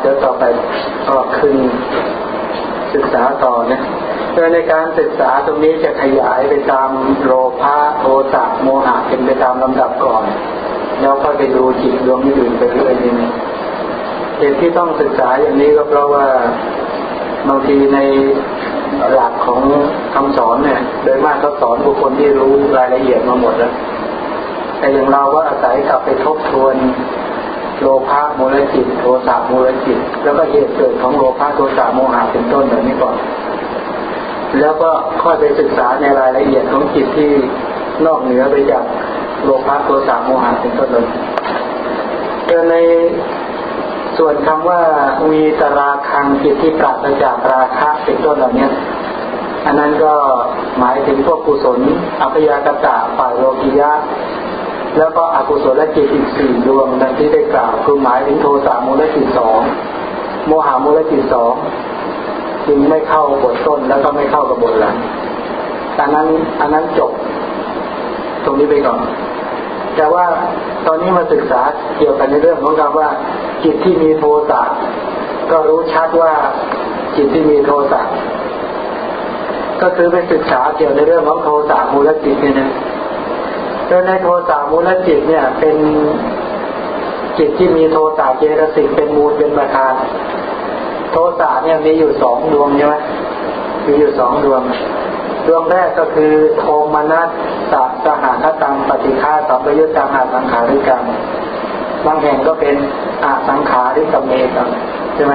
เดี๋ยวต่อไปก็คืนศึกษาต่อนะโดยในการศึกษาตรงนี้จะขยายไปตามโลภะโทสะโมหะเป็นไปตามลำดับก่อน แล้วก็ไปดูจิตดวงอื่นไปเรื่อยๆเหตุที่ต้องศึกษาอย่างนี้ก็เพราะว่าบางทีในหลักของคำสอนเนี่ย โดยมากเขาสอนบุคคลที่รู้รายละเอียดมาหมดแล้วแต่อย่างเราก็อาศัยกลับไปทบทวน โลภะมูลจิต โทสะมูลจิต แล้วก็เหตุเกิดของโลภะโทสะโมหะเป็นต้นแบบนี้ก่อน แล้วก็ค่อยไปศึกษาในรายละเอียดของจิตที่นอกเหนือไปจากโลภะโทสะโมหะเป็นต้นเลยในส่วนคำว่าวีตราคังจิตที่ปราศจากราคะเป็นต้นเหล่านี้อันนั้นก็หมายถึงพวกกุศลอัพยากตะฝ่ายโลกิยะ แล้วก็อกุศลจิตอีกสี่ดวงดังที่ได้กล่าวคือหมายถึงโทสะมูลจิตสองโมหามูลจิตสองจึงไม่เข้าบทต้นแล้วก็ไม่เข้ากับบทหลังอันนั้นอันนั้นจบ ตรงนี้ไปก่อน แต่ว่าตอนนี้มาศึกษาเกี่ยวกันในเรื่องของคำว่า จิตที่มีโทสะก็รู้ชัดว่าจิตที่มีโทสะก็คือไปศึกษาเกี่ยวในเรื่องของโทสะมูลจิตเนี่ยนะ ดยในโทสะมูลจิตเนี่ย เป็นจิตที่มีโทสะเจตสิกเป็นมูลเป็นประธาน โทสะเนี่ยมีอยู่สองดวงใช่ไหมมีอยู่สองดวง ดวงแรกก็คือโทมนัสสัสหาคตังปฏิฆาสัมปยุตตังอาสังขาริกังบางแห่งก็เป็นอาสังขาริกเมตังใช่ไหม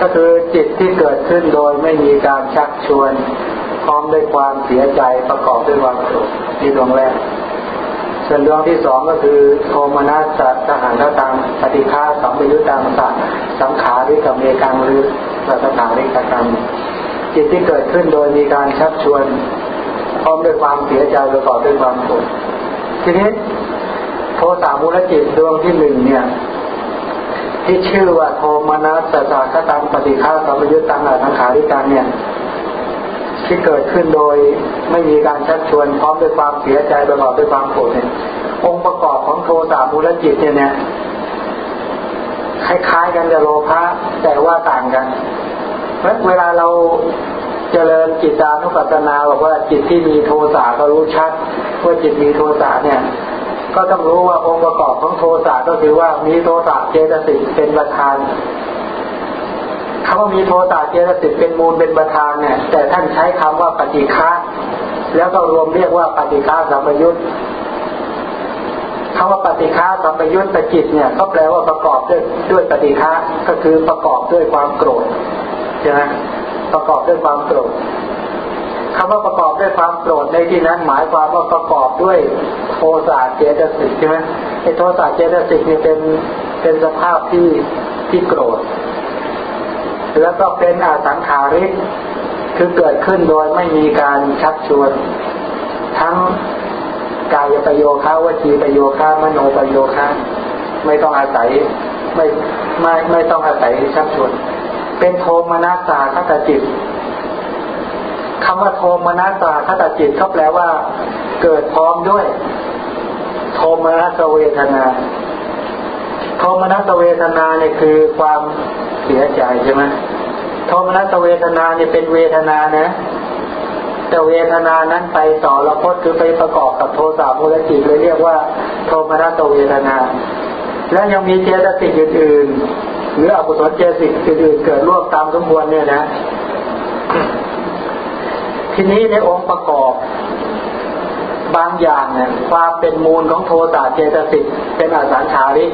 ก็คือจิตที่เกิดขึ้นโดยไม่มีการชักชวน พร้อมด้วยความเสียใจประกอบด้วยความโกรธนี่ดวงแรก ส่วนดวงที่สองก็คือโทมนัสสัสหาคตังปฏิฆาสัมปยุตตังสังขาริกเมกังหรือสังขาริกกังจิตที่เกิดขึ้นโดยมีการชักชวนพร้อมด้วยความเสียใจประกอบด้วยความโกรธทีนี้โทสามูลจิตดวงที่หนึ่งเนี่ย ที่ชื่อว่าโทมนัสสาคตังปฏิฆาสัมปยุตตังสังขาริการเนี่ย ที่เกิดขึ้นโดยไม่มีการชักชวนพร้อมด้วยความเสียใจประกอบด้วยความโกรธเนี่ยองค์ประกอบของโทสามูลจิตเนี่ยคล้ายๆกันกับโลภะแต่ว่าต่างกัน เพราะเวลาเราเจริญจิตานุปัสสนาบอกว่าจิตที่มีโทสะก็รู้ชัดว่าจิตมีโทสะเนี่ย ก็ต้องรู้ว่าองค์ประกอบของโทสะก็คือว่ามีโทสะเจตสิกเป็นประธาน คำว่ามีโทสะเจตสิกเป็นมูลเป็นประธานเนี่ย แต่ท่านใช้คำว่าปฏิฆาแล้วก็รวมเรียกว่าปฏิฆาสัมยุตคำว่าปฏิฆาสัมยุทธ์จิตเนี่ยก็แปลว่าประกอบด้วยด้วยปฏิฆาก็คือประกอบด้วยความโกรธใช่ไหมประกอบด้วยความโกรธคำว่าประกอบด้วยความโกรธในที่นั้นหมายความว่าประกอบด้วยโทสะเจตสิกใช่ไหมไอ้โทสะเจตสิกนี่เป็นเป็นสภาพที่ที่โกรธ แล้วก็เป็นอาสังขาริกคือเกิดขึ้นโดยไม่มีการชักชวน ทั้งกายประโยคะวจีประโยคะมโนประโยคะไม่ต้องอาศัยไม่ไม่ไม่ต้องอาศัยชักชวน เป็นโทมนัสสาคตจิตคำว่าโทมนัสสาคตจิตเขาแปลว่า เกิดพร้อมด้วย โทมนัสเวทนา โทมนัสเวทนาเนี่ยคือความเสียใจใช่ไหมโทมนัสเวทนาเนี่ยเป็นเวทนานะ แต่เวทนานั้นไปต่อละพดคือไปประกอบกับโทสะมูลจิตเลยเรียกว่า โทมนัสเวทนา และยังมีเจตสิกอื่นๆหรืออกุศลเจตสิกอื่นๆเกิดร่วมตามสมควรเนี่ยนะ ทีนี้ในองค์ประกอบบางอย่างเนี่ยความเป็นมูลของโทสะเจตสิกเป็นอสังขาริก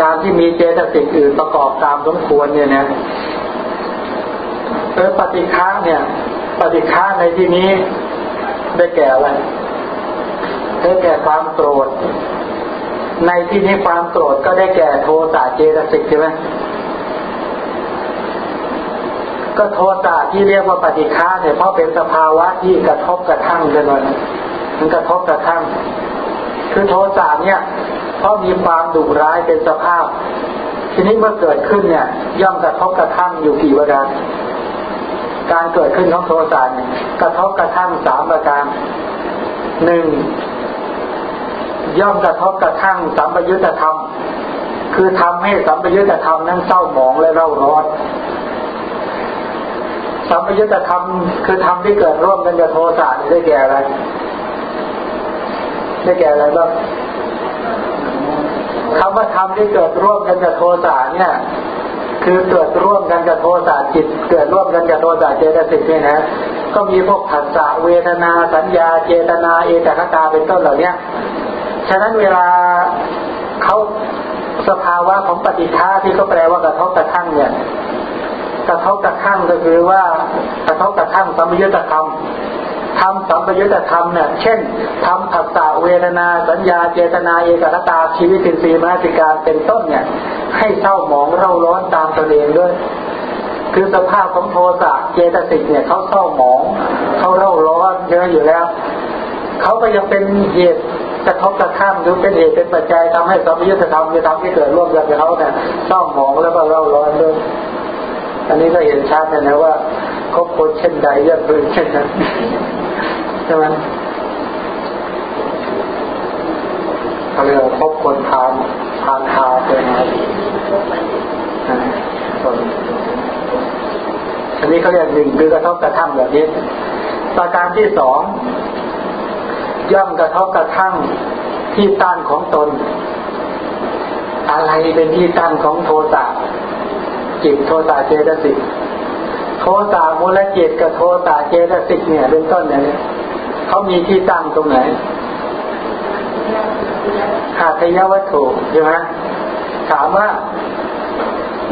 การที่มีเจตสิกอื่นประกอบตามสมควรเนี่ยนะเออปฏิฆาเนี่ย ปฏิฆาในที่นี้ได้แก่อะไรได้แก่ความโกรธ ในที่นี้ความโกรธก็ได้แก่โทสะเจตสิกใช่ไหมก็โทสะที่เรียกว่าปฏิฆาเนี่ยเพราะเป็นสภาวะที่กระทบกระทั่งกันเลยมันกระทบกระทั่ง คือโทสะเนี่ยเพราะมีความดุร้ายเป็นสภาพ ทีนี้เมื่อเกิดขึ้นเนี่ย ย่อมกระทบกระทั่งอยู่กี่ประการการเกิดขึ้นของโทสะเนี่ยกระทบกระทั่งสามประการหนึ่งย่อมกระทบกระทั่งสัมปยุตธรรม คือทำให้สัมปยุตธรรมนั้นเศร้าหมองและเร่าร้อนสัมปยุตธรรมคือทำที่เกิดร่วมกันกับโทสะได้แก่อะไร ได้แก่อะไรบ้างคำว่าทำที่เกิดร่วมกันกับโทสะเนี่ย คือเกิดร่วมกันกับโทสะจิต เกิดร่วมกันกับโทสะเจตสิกเนี่ยนะ ก็มีพวกผัสสะเวทนาสัญญา เจตนาเอตคตาเป็นต้นเหล่านี้ฉะนั้นเวลาเขาสภาวะของปฏิฆาที่เขาแปลว่ากระทบกระทั่งเนี่ยกระทบกระทั่งก็คือว่ากระทบกระทั่งสัมยุญธรรม ทำสัมปยุตธรรมเนี่ยเช่นทำผัสสะเวทนาสัญญาเจตนาเอกตาชีวิตินทรีย์มาติการเป็นต้นเนี่ยให้เศร้าหมองเร่าร้อนตามตนเองด้วยคือสภาพของโทสะเจตสิกเนี่ยเขาเศร้าหมองเขาเร่าร้อนเยอะอยู่แล้วเขาก็ยังเป็นเหตุกระทบกระทั่งหรือเป็นเหตุเป็นปัจจัยทำให้สัมยุตธรรมจะทำให้เกิดร่วมกันกับเขาเนี่ยเศร้าหมองแล้วก็เร่าร้อนด้วย อันนี้ก็เห็นชัดนะว่าเขาคนเช่นใดย่อมเป็นเช่นนั้นใช่ไหมเขาเรียกว่าพบคนทานทานทาเป็นไงอันนี้เขาเรียกหนึ่งคือกระทบกระทั่งแบบนี้ ประการที่สองย่อมกระทบกระทั่งที่ตั้งของตน อะไรเป็นที่ตั้งของโทสะ จิตโทสะเจตสิกโทสะมูลจิตกับโทสะเจตสิกเนี่ยเป็นต้นเนี่ยเขามีที่ตั้งตรงไหนหาทยวัตถุใช่ไหมถามว่า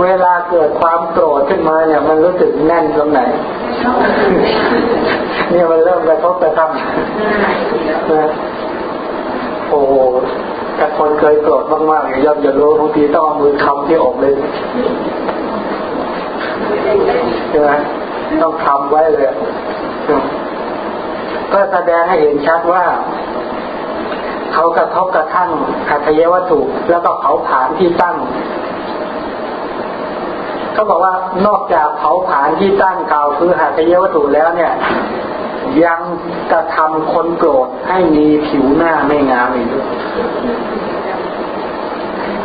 เวลาเกิดความโกรธขึ้นมาเนี่ย มันรู้สึกแน่นตรงไหนเนี่ยมันเริ่มกระทบกระทั่งโอ้แต่คนเคยโกรธมากๆเนี่ย่อมจะรู้บางทีต้องเอามือคำที่อกเลย ใช่ไหมต้องทำไว้เลยก็แสดงให้เห็นชัดว่า เขากระทบกระทั่งหัตถยวัตถุแล้วก็เผาผลาญที่ตั้งเขาบอกว่านอกจากเผาผลาญที่ตั้งเก่าคือหัตถยวัตถุแล้วเนี่ย ยังกระทำคนโกรธให้มีผิวหน้าไม่งามอีก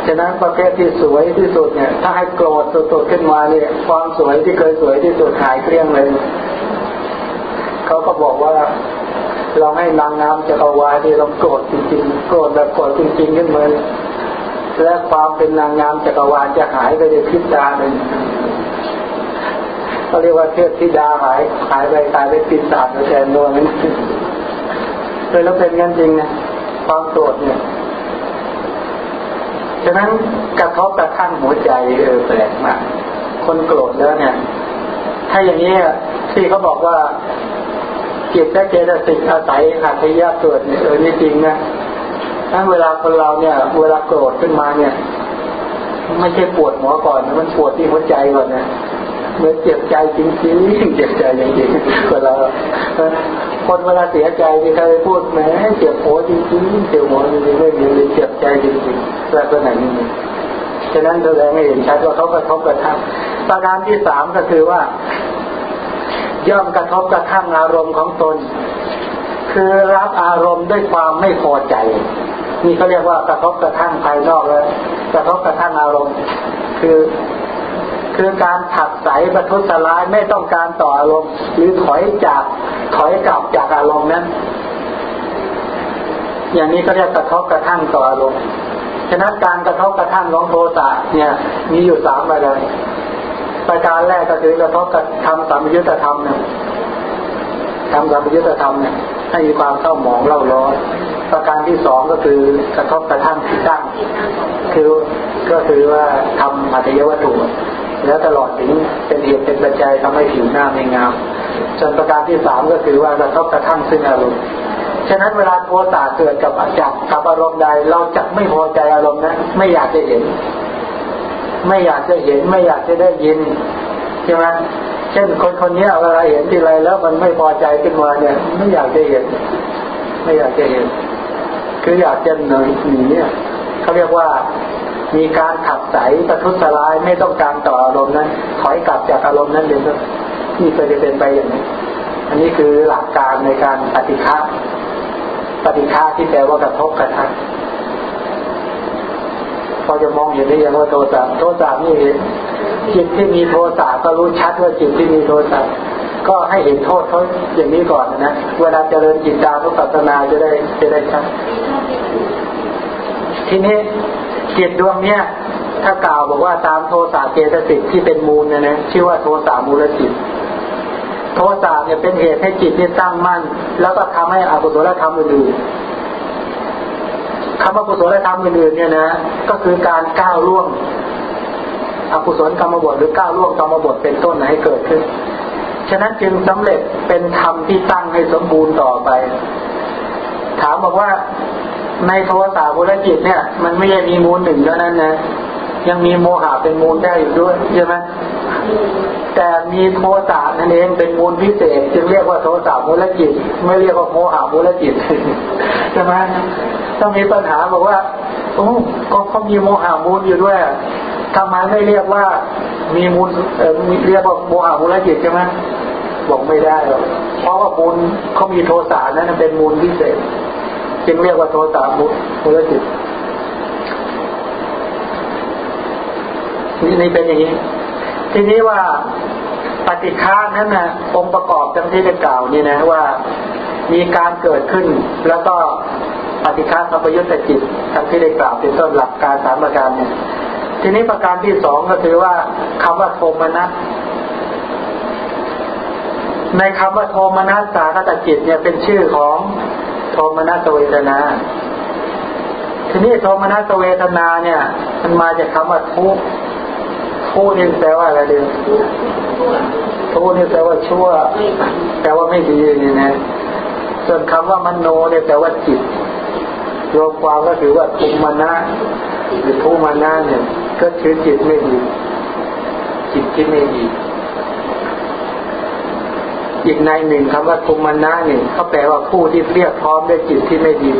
ฉะนั้นประเภทที่สวยที่สุดเนี่ย ถ้าให้โกรธสุดๆขึ้นมาเนี่ยความสวยที่เคยสวยที่สุดหายเกลี้ยงเลยเขาก็บอกว่า เราให้นางงามจักรวาลที่เราโกรธจริงๆโกรธแบบโกรธจริงๆขึ้นมาและความเป็นนางงามจักรวาลจะหายไปในพริบตาหนึ่งเขาเรียกว่าเทพธิดาหายหายไปตายไปปิดตาแทนนวลนั่นเลยแล้วเป็นงั้นจริงนะความโกรธเนี่ย ฉะนั้นกระทบกระทั่งหัวใจเออแปลกมาก คนโกรธแล้วเนี่ย ถ้าอย่างนี้ที่เขาบอกว่าจิตและเจตสิกอาศัยหัตถยาตรวจเนี่ยเออนี่จริงนะทั้งเวลาคนเราเนี่ย เวลาโกรธขึ้นมาเนี่ย ไม่ใช่ปวดหัวก่อน มันปวดที่หัวใจก่อนนะ มือนเจ็บใจจริงๆเจ็บใจจริงๆคนเราคนเวลาเสียใจมีใครพูดแหมเจ็บหัวจริงๆเจ็บหัวจริงๆไม่มีเลยเจ็บใจจริงๆลักษณะนี้ฉะนั้นแสดงให้เห็นชัดว่าเขากระทบกระทั่งประการที่สามก็คือว่า ย่อมกระทบกระทั่งอารมณ์ของตน คือรับอารมณ์ด้วยความไม่พอใจนี่เขาเรียกว่ากระทบกระทั่งภายนอกเลยกระทบกระทั่งอารมณ์ คือ คือการถักใสประทุษร้ายไม่ต้องการต่ออารมณ์ หรือถอยจากถอยกลับจากอารมณ์นั้น อย่างนี้ก็เรียกกระทบกระทั่งต่ออารมณ์ฉะนั้นการกระทบกระทั่งของโทสะเนี่ย มีอยู่สามประการประการแรกก็คือกระทบกับทำสามยุทธธรรมเนี่ยทำสามยุทธธรรมเนี่ยให้มีความเศร้าหมองเล่าร้อนประการที่สองก็คือกระทบกระทั่งที่ตั้งคือก็คือว่าทำอัตยวัตถุ แล้วตลอดถึงเป็นเหตุเป็นปัจจัยทำให้ผิวหน้าไม่งามจนประการที่สามก็คือว่ากระทบกระทั่งซึ่งอารมณ์ฉะนั้นเวลาโทสะเกิดกับอจับกับอารมณ์ใด เราจะไม่พอใจอารมณ์นั้นไม่อยากจะเห็น ไม่อยากจะเห็นไม่อยากจะได้ยินใช่ไหมเช่นคนคนนี้เวลาเห็นทีไรแล้วมันไม่พอใจขึ้นมาเนี่ย ไม่อยากจะเห็น ไม่อยากจะเห็น คืออยากจะหนีหนีเขาเรียกว่า มีการขับใสประทุษร้ายไม่ต้องการต่ออารมณ์นั้นถอยกลับจากอารมณ์นั้นเลยครับนี่จะเป็นไปอย่างนี้ อันนี้คือหลักการในการปฏิฆาปฏิฆาที่แปลว่ากระทบกระทั่งพอจะมองเห็นได้ยังว่าโทสะโทสะนี่เห็นจิตที่มีโทสะก็รู้ชัดว่าจิตที่มีโทสะก็ให้เห็นโทษเขาอย่างนี้ก่อนนะเวลาเจริญจิตตานุปัสสนาจะได้จะได้ชัดทีนี้ จิตดวงเนี้ยถ้ากล่าวบอกว่าตามโทสะเจตสิกที่เป็นมูลเนี่ยนะชื่อว่าโทสะมูลจิต โทสะเนี่ยเป็นเหตุให้จิตเนี่ยตั้งมั่น แล้วก็ทำให้อกุศลธรรมอื่นคำว่ากุศลธรรมอื่นๆเนี่ยนะ ก็คือการก้าวล่วงอกุศลกรรมบทหรือก้าวล่วงกรรมบทเป็นต้นให้เกิดขึ้น ฉะนั้นจึงสำเร็จเป็นธรรมที่ตั้งให้สมบูรณ์ต่อไป ถามบอกว่า ในโทสะบุรจิตเนี่ย มันไม่ใช่มีมูลหนึ่งเท่านั้นนะยังมีโมหะเป็นมูลได้อยู่ด้วยใช่ไหมแต่มีโทสะนั่นเองเป็นมูลพิเศษ จึงเรียกว่าโทสะมูลจิต ไม่เรียกว่าโมหะมูลจิตใช่ไหมต้องมีปัญหาบอกว่าโอ้ก็เขามีโมหะมูลอยู่ด้วยทำไมไม่เรียกว่ามีมูลเออเรียกว่าโมหะมูลจิตใช่ไหมบอกไม่ได้หรอกเพราะว่ามูลเขามีโทสะนั้นเป็นมูลพิเศษ จึงเรียกว่าโทสะมูลจิตนี่เป็นอย่างนี้ ทีนี้ว่าปฏิฆานั้นนะองค์ประกอบดังที่ได้กล่าวนี่นะว่ามีการเกิดขึ้น แล้วก็ปฏิฆาสัพยุตจิตทั้งที่ได้กล่าวเป็นต้นหลักการสามประการเนี่ยทีนี้ประการที่สองก็คือว่าคำว่าโทมนัสในคำว่าโทมนัสสาคตจิตเนี่ยเป็นชื่อของ ทมนัสเวทนา ทีนี้โทมนัสเวทนาเนี่ย มันมาจากคำว่าทุกทุนี่แปลว่าอะไรเดียวทุนี่แปลว่าชั่วแปลว่าไม่ดีนี่นะส่วนคำว่ามโนเนี่ยแปลว่าจิตรวมความก็ถือว่าทุมนะหรือทุมานะเนี่ย ก็คือจิตไม่ดี จิตที่ไม่ดี อีกในหนึ่งคำว่าทุมนะเนี่ยเขาแปลว่าผู้ที่เรียบพร้อมด้วยจิตที่ไม่ดี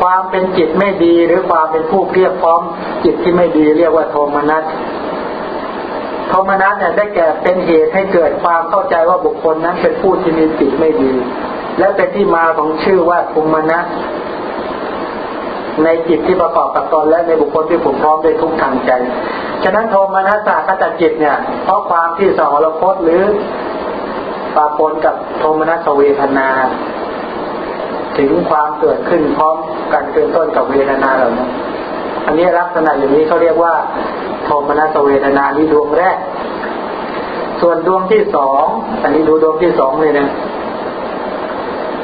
ความเป็นจิตไม่ดีหรือความเป็นผู้เรียบพร้อม จิตที่ไม่ดี เรียกว่าโทมนัสโทมนัสเนี่ยได้แก่เป็นเหตุให้เกิดความเข้าใจว่าบุคคลนั้นเป็นผู้ที่มีจิตไม่ดี และเป็นที่มาของชื่อว่าทุมนัสในจิตที่ประกอบกับตนและในบุคคลที่ผมพร้อมด้วยทุกทางใจ ฉะนั้นโทมนัสสาขจัจิตเนี่ย เพราะความที่สหรคตหรือ ปาปนกับโทมนัสเวทนา ถึงความเกิดขึ้นพร้อมกันเกินต้นกับเวทนาเหล่านั้นอันนี้ลักษณะอย่างนี้เขาเรียกว่า โทมนัสเวทนานี้ดวงแรก ส่วนดวงที่สองอันนี้ดูดวงที่สองเลยนะ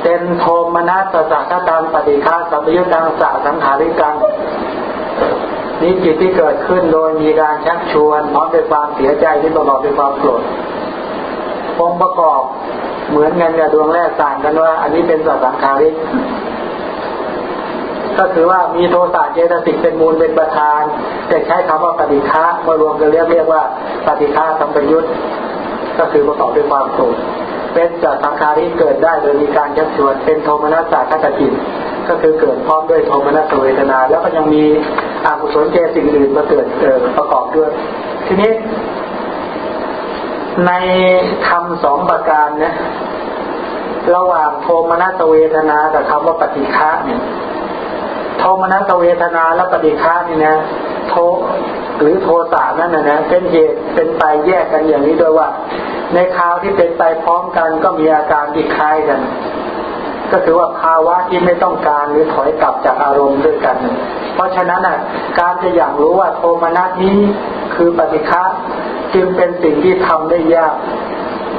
เป็นโทมนัสสักตังปฏิฆาสัมยุตังสะสังขาริกังนี่จิตที่เกิดขึ้นโดยมีการชักชวนพร้อมด้วยความเสียใจที่ประกอบด้วยความโกรธ องประกอบ เหมือนกันกับดวงแรกต่างกันว่า อันนี้เป็นสัสังขาริกก็คือว่ามีโทสะเจตสิกเป็นมูลเป็นประธาน แต่ใช้คำว่าปฏิฆะมารวมกันเรียกเรียกว่าปฏิฆาสัมปยุตก็คือประกอบด้วยความโกรธเป็นจากสังขาริเกิดได้โดยมีการยักชวนเป็นโทมนัสสาคตจิตก็คือเกิดพร้อมด้วยโทมนัสเวทนา แล้วก็ยังมีอกุศลเจสิ่งอื่นมาเกิดเกิดประกอบด้วย ทีนี้ ในธรรมสองประการนะระหว่างโทมนัสเวทนากับคำว่าปฏิฆาเนี่ยโทมนัสเวทนาและปฏิฆานี่นะโทหรือโทสะนั่นนะนะเป็นเหตุเป็นไปแยกกันอย่างนี้ด้วยว่า ในคราวที่เป็นไปพร้อมกันก็มีอาการที่คล้ายกัน ก็คือว่าภาวะที่ไม่ต้องการหรือถอยกลับจากอารมณ์ด้วยกัน เพราะฉะนั้นอะการจะอยากรู้ว่าโทมนัสนี้คือปฏิฆะจึงเป็นสิ่งที่ทำได้ยาก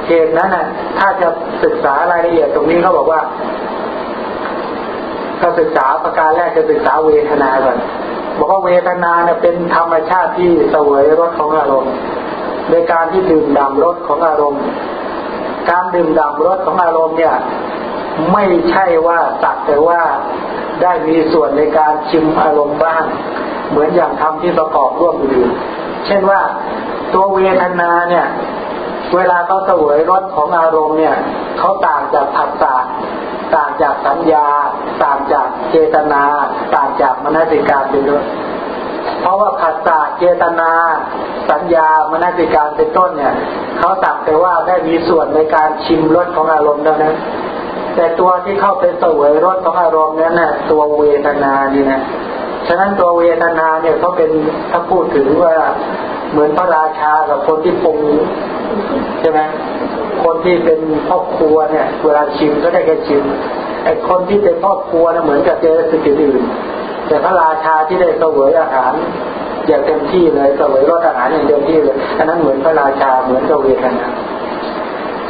เหตุนั้นอะถ้าจะศึกษารายละเอียดตรงนี้เขาบอกว่าถ้าศึกษาประการแรกจะศึกษาเวทนาก่อนบอกว่าเวทนาเนี่ยเป็นธรรมชาติที่เสวยรสของอารมณ์โดยการที่ดื่มด่ำรสของอารมณ์ การดื่มด่ำรสของอารมณ์เนี่ย ไม่ใช่ว่าตักแต่ว่าได้มีส่วนในการชิมอารมณ์บ้าง เหมือนอย่างทำที่ประกอบร่วมอื่นเช่นว่าตัวเวทนาเนี่ย เวลาเขาเสวยรสของอารมณ์เนี่ยเขาต่างจากผัสสะต่างจากสัญญา ต่างจากเจตนา ต่างจากมนสิการไปด้วยเพราะว่าผัสสะเจตนา สัญญามนสิการเป็นต้นเนี่ยเขาตักแต่ว่าได้มีส่วนในการชิมรสของอารมณ์เท่านั้น แต่ตัวที่เข้าไปเสวยรสของอารมณ์นั้นน่ะตัวเวทนานี่นะฉะนั้นตัวเวทนาเนี่ยเขาเป็นถ้าพูดถึงว่าเหมือนพระราชากับคนที่ปรุงใช่ไหมคนที่เป็นพ่อครัวเนี่ย เวลาชิมก็ได้แค่ชิมไอ้คนที่เป็นพ่อครัวนะเหมือนกับเจอสิ่งอื่น แต่พระราชาที่ได้เสวยอาหารอย่างเต็มที่เลยเสวยรสอาหารอย่างเต็มที่เลยอันนั้นเหมือนพระราชาเหมือนกับเวทนา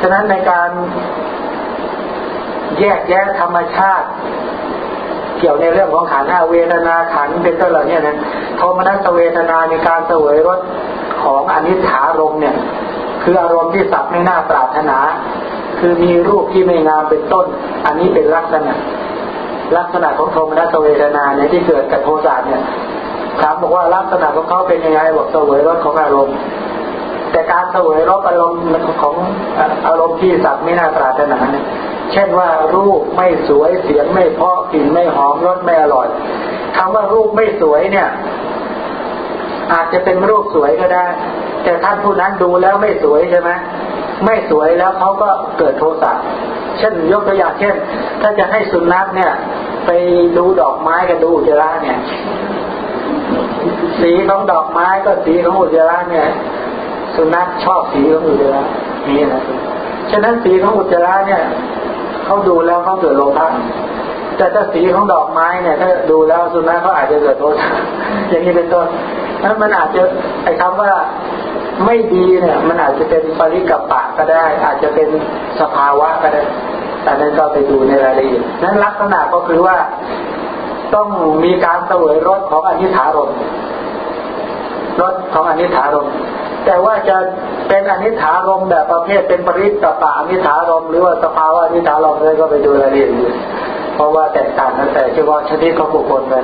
ฉะนั้นในการ แยกแยะธรรมชาติ เกี่ยวในเรื่องของขันธ์เวทนาขันเป็นต้นเหล่านี้นะโทมนัสเวทนาในการเสวยรสของอนิถารมเนี่ย คืออารมณ์ที่สับไม่น่าปรารถนา คือมีรูปที่ไม่งามเป็นต้น อันนี้เป็นลักษณะ ลักษณะของโทมนัสเวทนาเนี่ยที่เกิดกับโทสะเนี่ยถามบอกว่าลักษณะของเขาเป็นยังไงบอกเสวยรสของอารมณ์ แต่การเสวยรสอารมณ์ของอารมณ์ที่สับไม่น่าปรารถนาเนี่ย เช่นว่ารูปไม่สวยเสียงไม่เพาะกลิ่นไม่หอมรสไม่อร่อยคำว่ารูปไม่สวยเนี่ย อาจจะเป็นรูปสวยก็ได้ แต่ท่านผู้นั้นดูแล้วไม่สวยใช่ไหมไม่สวยแล้วเขาก็เกิดโทสะเช่นยกตัวอย่างเช่น ถ้าจะให้สุนัขเนี่ย ไปดูดอกไม้กับดูอุจจาระเนี่ย สีของดอกไม้ก็สีของอุจจาระเนี่ย สุนัขชอบสีของอุจจาระนี่นะฉะนั้นสีของอุจจาระเนี่ย เขาดูแล้วเขาเกิดโลภะแต่ถ้าสีของดอกไม้เนี่ยถ้าดูแล้วสุนัขเขาอาจจะเกิดโทษอย่างนี้เป็นต้นนั้นมันอาจจะไอ้คำว่าไม่ดีเนี่ย มันอาจจะเป็นปริกับปะก็ได้ อาจจะเป็นสภาวะก็ได้แต่นั้นก็ไปดูในรายละเอียดนั้นลักษณะก็คือว่าต้องมีการเสวยรสของอนิถารมรสของอนิถารม แต่ว่าจะเป็นอนิถารมแบบประเภทเป็นปริตตปะอนิถารมหรือว่าสภาวะอนิถารมเลยก็ไปดูรายละเอียดเพราะว่าแตกต่างกันแต่เฉพาะชนิดของบุคคลกัน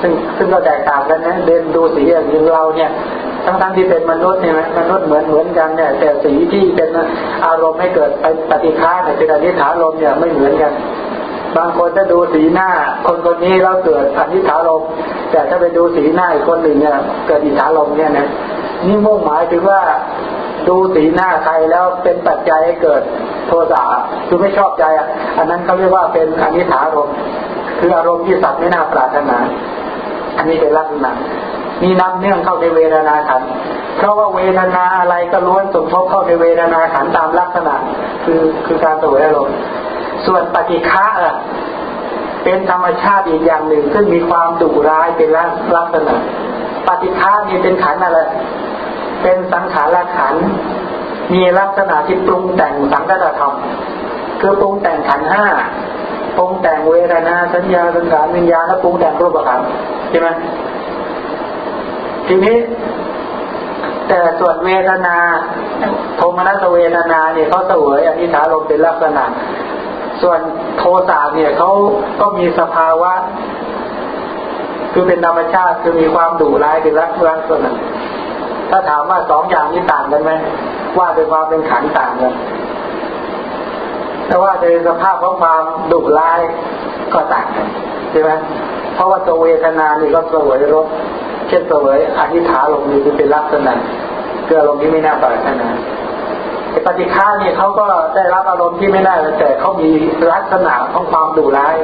ซึ่งซึ่งก็แตกต่างกันนะเดินดูสีอย่างเราเนี่ยทั้งทั้งที่เป็นมนุษย์เนี่ยมนุษย์เหมือนเหมือนกันเนี่ย แต่สีที่เป็นอารมณ์ให้เกิดไปปฏิฆาเนี่ยเป็นอนิถารมเนี่ยไม่เหมือนกัน บางคนถ้าดูสีหน้า คนคนนี้แล้วเกิดอนิถารมแต่ถ้าไปดูสีหน้าอีกคนหนึ่งเนี่ยเกิดอิทธารมเนี่ยนะ นี่มุ่งหมายถึงว่าดูสีหน้าใครแล้วเป็นปัจจัยให้เกิดโทสะคือไม่ชอบใจอะ อันนั้นเขาเรียกว่าเป็นอนิถารมคืออารมณ์ที่สัตว์ไม่น่าปรารถนา อันนี้เป็นลักษณะมีนำเนื่องเข้าในเวทนาขัน เพราะว่าเวทนาอะไรก็ล้วนสมทบเข้าในเวทนาขันตามลักษณะ คือคือการสวยอารมณ์ ส่วนปฏิฆะอะ เป็นธรรมชาติอีกอย่างหนึ่ง ซึ่งมีความดุร้ายเป็นลักษณะ ปฏิฆานี่เป็นขันอะไร เป็นสังขารขัน มีลักษณะที่ปรุงแต่งสังกัตธรรม คือปรุงแต่งขันห้าปรุงแต่งเวทนาสัญญาสังขารวิญญาณและปรุงแต่งรูปขันใช่ไหมทีนี้ แต่ส่วนเวทนาโทมนัสเวทนาเนี่ยเขาเสวยอนิถารมเป็นลักษณะ ส่วนโทสะเนี่ยเขาก็มีสภาวะ คือเป็นธรรมชาติคือมีความดุร้ายเป็นลักษณะถ้าถามว่าสองอย่างนี้ต่างกันไหมว่าโดยความเป็นขันต่างกันแต่ว่าโดยสภาพของความดุร้ายก็ต่างกันใช่ไหมเพราะว่าตัวเวทนานี่ก็สวยรสเช่นสวยอธิษฐานลงนี้เป็นลักษณะเกือลงที่ไม่น่าปรารถนา ปฏิฆาเนี่ยเขาก็ได้รับอารมณ์ที่ไม่ได้แต่เขามีลักษณะของความดุร้าย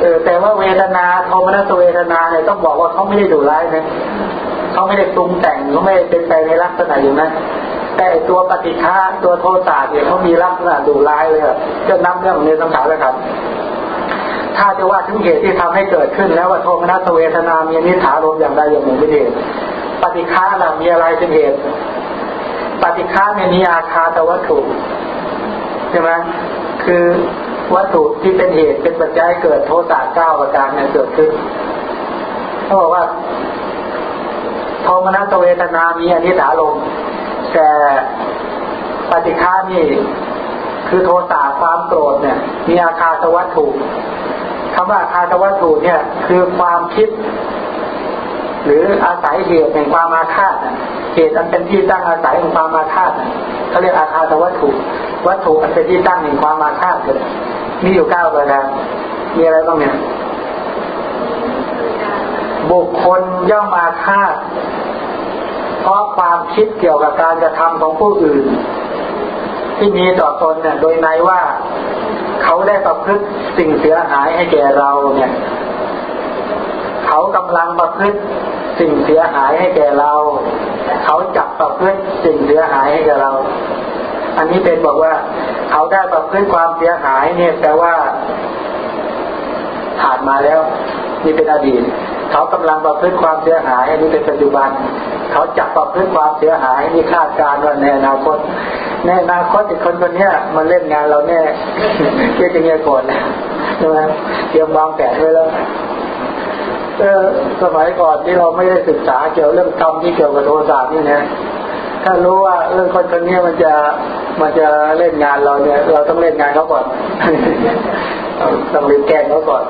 เออแต่ว่าเวทนาโทมนัสเวทนาเนี่ยต้องบอกว่าเขาไม่ได้ดุร้ายนะเขาไม่ได้ปรุงแต่งเขาไม่ได้เป็นไปในลักษณะอย่างนั้นแต่ตัวปฏิฆาตัวโทสะเนี่ยเขามีลักษณะดุร้ายเลยจะนับเรื่องในสังขารแล้วครับ ถ้าจะว่าถึงเหตุที่ทำให้เกิดขึ้นแล้วว่าโทมนัสเวทนามีนิถารมอย่างใดอย่างหนึ่งเป็นเหตุปฏิฆาล่ะมีอะไรเป็นเหตุ ปฏิฆาเนี่ยมีอาคาตวัตถุใช่ไหมคือวัตถุที่เป็นเหตุเป็นปัจจัยเกิดโทสะเก้าประการเนี่ยเกิดขึ้นเขาบอกว่าโทมนัสเวทนามีอนิถาลมแต่ปฏิฆานี่คือโทสะความโกรธเนี่ย มีอาคาตวัตถุคำว่าอาคาตวัตถุเนี่ย คือความคิด หรืออาศัยเหตุแห่งความอาฆาตเหตุอันเป็นที่ตั้งอาศัยของความอาฆาตเขาเรียกอาคาตวัตถุ วัตถุอันเป็นที่ตั้งแห่งความอาฆาตเลยมีอยู่เก้าประการมีอะไรบ้างเนี่ยบุคคลย่อมมาคาดเพราะความคิดเกี่ยวกับการกระทำของผู้อื่น ที่มีต่อตนเนี่ย โดยในว่าเขาได้ประพฤติสิ่งเสียหายให้แก่เราเนี่ย เขเขากำลังประพฤติ สิ่งเสียหายให้แก่เรา เขาจับประพฤติสิ่งเสียหายให้แก่เรา อันนี้เป็นบอกว่าเขาได้ประพฤติความเสียหายเนี่ยแปลว่าผ่านมาแล้ว นี่เป็นอดีต เขากำลังประพฤติความเสียหายอันนี้เป็นปัจจุบัน เขาจับประพฤติความเสียหายนี่คาดการว่าในอนาคตในอนาคตอีกคนคนนี้มาเล่นงานเราแน่เกี่ยจะเงี้ยก่อนใช่ไหมเตรียมวางแผนไว้แล้ว สมัยก่อนที่เราไม่ได้ศึกษาเกี่ยวเรื่องกรรมที่เกี่ยวกับโทสะนี่นะถ้ารู้ว่าเรื่องคนคนนี้มันจะมันจะเล่นงานเราเนี่ย เราต้องเล่นงานเขาก่อนต้องเล่นแกงเขาก่อน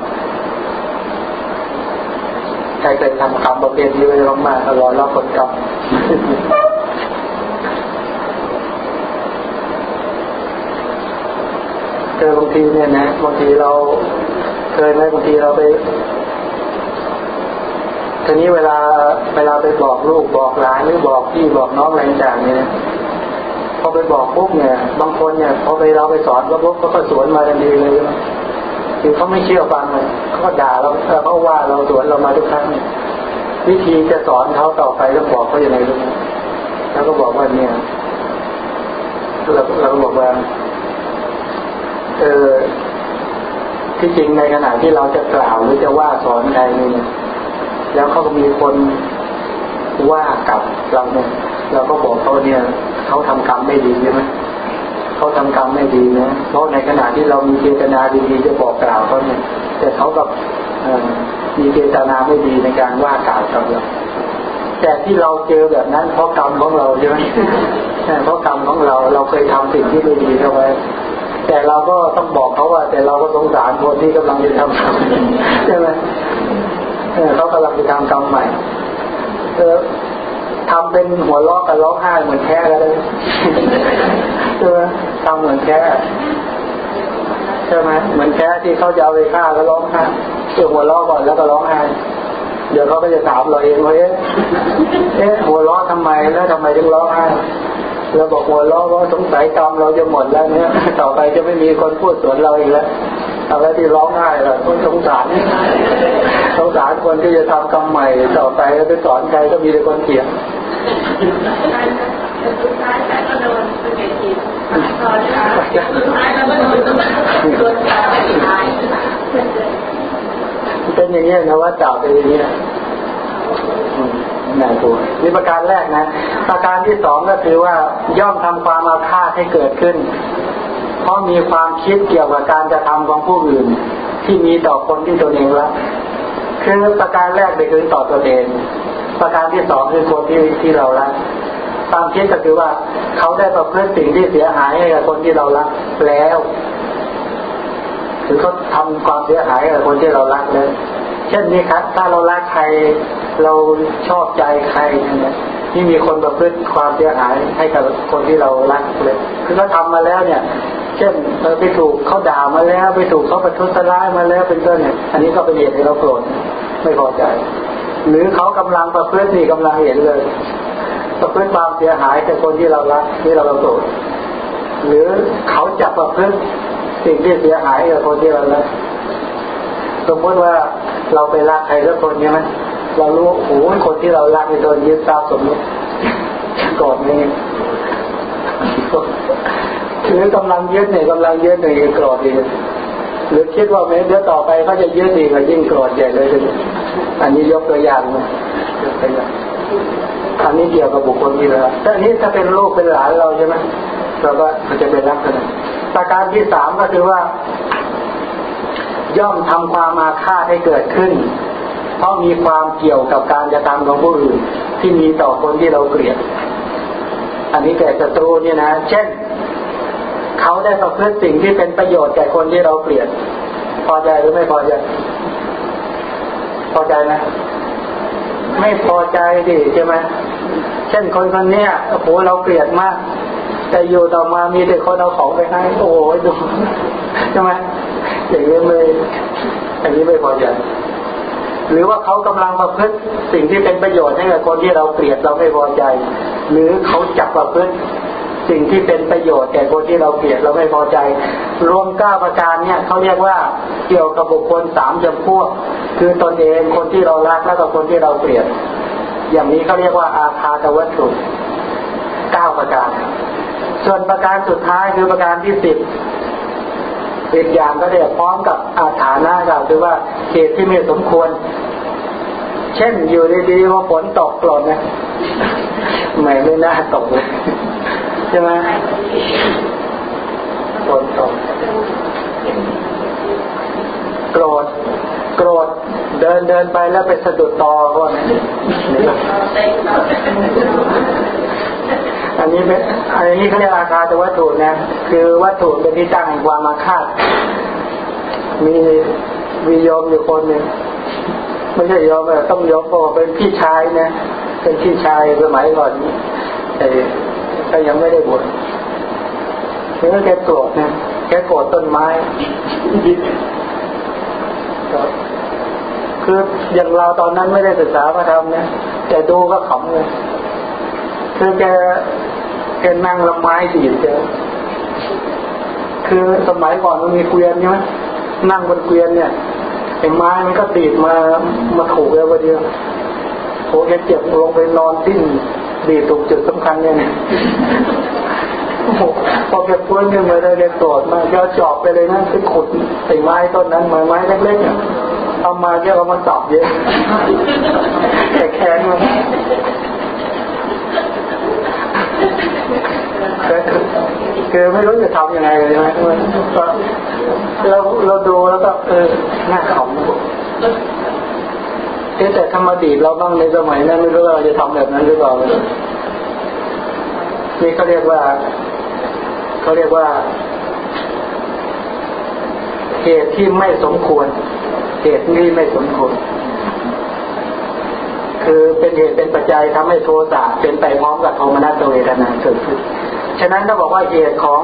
ใครเคยทำกรรมประเภทนี้ไว้มากๆรอรับผลกรรมเจอบางทีเนี่ยนะบางทีเราเคยไหมบางทีเราไป ทีนี้เวลาเวลาไปบอกลูกบอกหลานหรือบอกพี่บอกน้องอะไรต่างเนี่ยพอไปบอกปุ๊บเนี่ย บางคนเนี่ยพอไปเราไปสอนก็ปุ๊บก็สวนมาทันทีเลยคือเขาไม่เชื่อฟังเลยเขาก็ด่าเราเขาว่าเราสวนเรามาทุกครั้งวิธีจะสอนเขาต่อไปต้องบอกเขาอย่างไรรู้ไหมแล้วก็บอกว่าเนี่ยเราเราบอกว่าเออที่จริงในขณะที่เราจะกล่าวหรือจะว่าสอนใครเนี่ย แล้วเขาก็มีคนว่ากับเราเนี่ยเราก็บอกเขาเนี่ยเขาทำกรรมไม่ดีใช่ไหมเขาทำกรรมไม่ดีนะเพราะในขณะที่เรามีเจตนาดีๆจะบอกกล่าวเขาเนี่ย แต่เขากับมีเจตนาไม่ดีในการว่ากล่าวเราแต่ที่เราเจอแบบนั้น เพราะกรรมของเราใช่ไหมใช่เพราะกรรมของเราเราเคยทำสิ่งที่ไม่ดีเข้าไว้แต่เราก็ต้องบอกเขาว่า แต่เราก็สงสารคนที่กำลังจะทำใช่ไหม เขากำลังจะทำกรรมใหม่เออทำเป็นหัวล้อกับร้องไห้เหมือนแค่ก็ได้ใช่ไหมทำเหมือนแค่ใช่ไหมเหมือนแค่ที่เขาจะเอาไปฆ่าแล้วร้องไห้เจอหัวล้อก่อนแล้วก็ร้องไห้เดี๋ยวเขาก็จะถามเราเองว่าเอ๊ะเอ๊ะหัวล้อทำไมแล้วทำไมถึงร้องไห้เราบอกหัวล้อว่าสงสัยกรรมเราจะหมดแล้วเนี่ยต่อไปจะไม่มีคนพูดสวนเราอีกแล้วอะไรที่ร้องไห้ล่ะคนสงสาร สงสารคนที่จะทำกรรมใหม่ต่อไปแล้วไปสอนใครก็มีแต่คนเกลียดสุดท้ายแต่ก็โดนเป็นเกียสุดท้ายแล้วก็โดนโดนตายเป็นอย่างนี้นะว่าจ่าเป็นอย่างนี้นายตัวนี่ประการแรกนะ ประการที่สองก็คือว่าย่อมทำความอาฆาตให้เกิดขึ้น เพราะมีความคิดเกี่ยวกับการจะทำของผู้อื่น ที่มีต่อคนที่ตนเองละ คือประการแรกไปคือต่อตัวเอง ประการที่สองคือคนที่ที่เราลักตามคิดก็คือว่าเขาได้ประพฤติสิ่งที่เสียหายให้กับคนที่เรารักแล้วหรือเขาทำความเสียหายกับคนที่เรารักเลยเช่นนี้ครับ ถ้าเรารักใครเราชอบใจใครเนี่ย ที่มีคนประพฤติความเสียหายให้กับคนที่เรารักเลยคือเขาทามาแล้วเนี่ย เช่นเราไปถูกเขาด่ามาแล้ว ไปถูกเขาประทุษร้ายมาแล้วเป็นต้นเนี่ย อันนี้ก็เป็นเหตุให้เราโกรธไม่พอใจ หรือเขากำลังประพฤตินี่กำลังเห็นเลย ประพฤติความเสียหายกับคนที่เรารักที่เราโกรธหรือเขาจับประพฤติสิ่งที่เสียหายกับคนที่เรารักสมมติว่าเราไปรักใครสักคนใช่ไหม เรารู้โอ้โหคนที่เรารักในโดนยึดทรัพย์สมมติก่อนนี้หรือกำลังยึดเนี่ยกำลังยึดหนึ่งโกรธดีหรือคิดว่าเมื่อต่อไปเขาจะยึดอีกก็ยิ่งโกรธใหญ่เลยอันนี้ยกตัวอย่างนะยกตัวอย่างอันนี้เกี่ยวกับบุคคลที่เราแต่นี้ถ้าเป็นลูกเป็นหลานเราใช่ไหมเราก็จะเป็นรักกันประการที่สามก็คือว่า ย่อมทำความอาฆ่าให้เกิดขึ้น ราะมีความเกี่ยวกับการจะทำของผู้อื่นที่มีต่อคนที่เราเกลียด อันนี้แก่ศัตรูเนี่ยนะ เช่น เขาได้ประพฤติสิ่งที่เป็นประโยชน์แก่คนที่เราเกลียด พอใจหรือไม่พอใจ พอใจไหมไม่พอใจดิใช่ไหมเช่นคนคนนี้โอ้โหเราเกลียดมาก แต่อยู่ต่อมามีแต่คนเอาของไปให้โอ้โหดูใช่ไหมอย่างนี้ไม่อย่างนี้ไม่พอใจ หรือว่าเขากำลังประพฤติสิ่งที่เป็นประโยชน์ให้กับคนที่เราเกลียดเราไม่พอใจ หรือเขาจับประพฤติสิ่งที่เป็นประโยชน์แก่คนที่เราเกลียดเราไม่พอใจ รวมเก้าประการเนี่ยเขาเรียกว่าเกี่ยวกับบุคคลสามจำพวก คือตนเองคนที่เรารักแล้วก็คนที่เราเกลียด อย่างนี้เขาเรียกว่าอาคาตวัตถุเก้าประการ ส่วนประการสุดท้ายคือประการที่สิบ สิบอย่างก็เรียกพร้อมกับอาฐานะก็คือว่าเหตุที่ไม่สมควร เช่นอยู่ดีๆพอฝนตกกลนนะไม่ไม่น่าตกเลยใช่ไหมฝนตกโกรธโกรธเดินเดินไปแล้วไปสะดุดตอก็นะอั นี้เป็นอันนี้เขาเรียกอาคาตวัตถุนะ คือวัตถุเป็นที่ตั้งแห่งความมาคาดมีวิยอมอยู่คนหนึ่งไม่ใช่ยอมต้องยอมเพราะเป็นพี่ชายนะเป็นพี่ชายสมัยก่อนแต่ก็ยังไม่ได้บวชแล้วแกโกรธนะแกโกรธต้นไม้ยึดคืออย่างเราตอนนั้นไม่ได้ศึกษาพระธรรมนะแต่ดูก็ขำเลยคือแก แกนั่งละไม้ดีดแกคือสมัยก่อนมันมีเกวียนใช่ไหมนั่งบนเกวียนเนี่ยไอ้ไม้มันก็ตีดมามาถูกแล้ววันเดียวโหแกเจ็บลงไปนอนดิ้นดีตรงจุดสำคัญเนี่ยพอแกพ้นขึ้นมาได้แกโกรธมาแกจอบไปเลยนะไปขุดไอ้ไม้ต้นนั้นไม้ไม้เล็กๆเอามาแกเอามาจับเยอะแกแค้นมัน คือไม่รู้จะทำยังไงเลยใช่ไหมเราเราดูแล้วก็เออหน้าขำเอ๊แต่ธรรมดีเราบ้างในสมัยนั้นไม่รู้ว่าเราจะทำแบบนั้นหรือเปล่านี่เขาเรียกว่าเขาเรียกว่า เหตุที่ไม่สมควร เหตุนี้ไม่สมควร คือเป็นเหตุเป็นปัจจัยทำให้โทสะเป็นไปพร้อมกับโทมนัสเวทนาเกิดขึ้น ฉะนั้นก็บอกว่าเหตุของ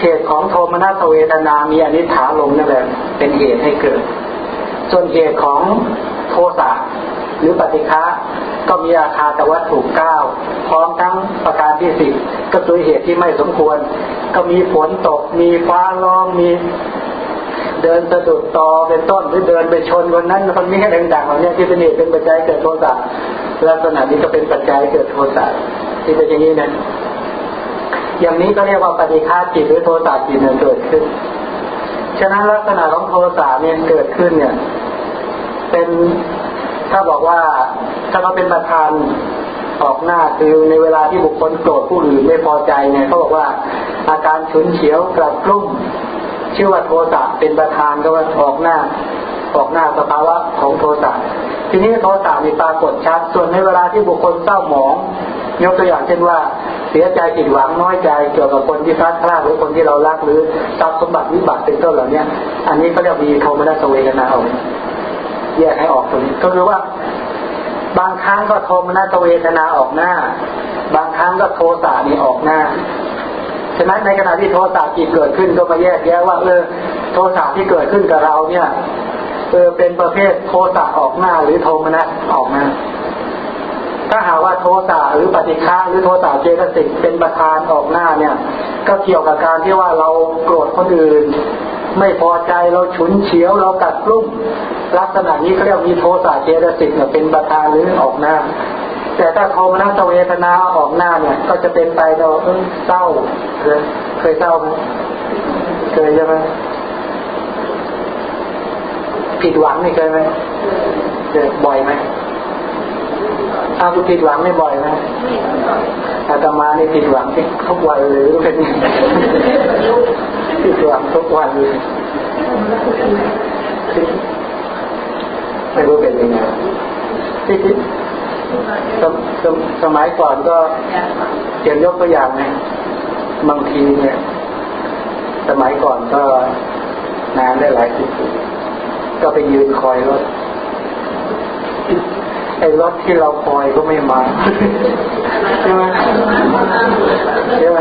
เหตุของโทมนัสเวทนามีอนิถาลมนั่นแหละเป็นเหตุให้เกิด ส่วนเหตุของโทสะหรือปฏิฆะก็มีอาคาตวัตถุเก้าพร้อมทั้งประการที่สิบก็คือเหตุที่ไม่สมควร ก็มีฝนตก มีฟ้าร้องมี เดินสะดุดตอเป็นต้นหรือเดินไปชนคนนั้นคนนี้ให้ดังๆเหล่านี้ที่เป็นเหตุเป็นปัจจัยเกิดโทสะลักษณะนี้ก็เป็นปัจจัยเกิดโทสะที่เป็นอย่างนี้นะอย่างนี้ก็เรียกว่าปฏิฆาจิตหรือโทสะจิตเนี่ยเกิดขึ้น ฉะนั้นลักษณะของโทสะเนี่ยเกิดขึ้นเนี่ย เป็นถ้าบอกว่าถ้าเขาเป็นประธานออกหน้าคือในเวลาที่บุคคลโกรธผู้อื่นไม่พอใจเนี่ยเขาบอกว่าอาการฉุนเฉียวกลับกลุ้ม ชื่อว่าโทสะเป็นประธานก็ว่าออกหน้า ออกหน้าสภาวะของโทสะทีนี้โทสะมีปรากฏชัด ส่วนในเวลาที่บุคคลเศร้าหมอง ยกตัวอย่างเช่นว่า เสียใจผิดหวังน้อยใจเกี่ยวกับคนที่พลาดพลาดหรือคนที่เรารักหรือทรัพย์สมบัติวิบัติเป็นต้นเหล่านี้อันนี้ก็เรียกมีโทมนัสเวทนาเอาแยกให้ออกตรงนี้ก็คือว่า บางครั้งก็โทมนัสเวทนาออกหน้า บางครั้งก็โทสะนี่ออกหน้า ฉะนั้นในขณะที่โทสะจิตเกิดขึ้นก็มาแยกแยะว่าเออโทสะที่เกิดขึ้นกับเราเนี่ยเออเป็นประเภทโทสะออกหน้าหรือโทมนัสออกหน้าถ้าหาว่าโทสะหรือปฏิฆาหรือโทสะเจตสิกเป็นประธานออกหน้าเนี่ย ก็เกี่ยวกับการที่ว่าเราโกรธคนอื่น ไม่พอใจเราฉุนเฉียวเรากัดกลุ้มลักษณะนี้เขาเรียกมีโทสะเจตสิกเนี่ยเป็นประธานหรือออกหน้า แต่ถ้าโทมนัสเวทนาออกหน้าเนี่ย ก็จะเป็นไปเราเศร้าเคยเคยเศร้าไหมเคยใช่ไหมผิดหวังนี่เคยไหมเคยบ่อยไหมอาคุณผิดหวังไม่บ่อยนะอาตมานี่ผิดหวังทุกวันเลยเป็นผิดหวังทุกวันเลยไม่รู้เป็นยังไง สมัยก่อนก็เขียนยกตัวอย่างไงบางทีเนี่ย สมัยก่อนก็นานได้หลายสิบปีก็ไปยืนคอยรถไอ้รถที่เราคอยก็ไม่มาใช่ไหมใช่ไหม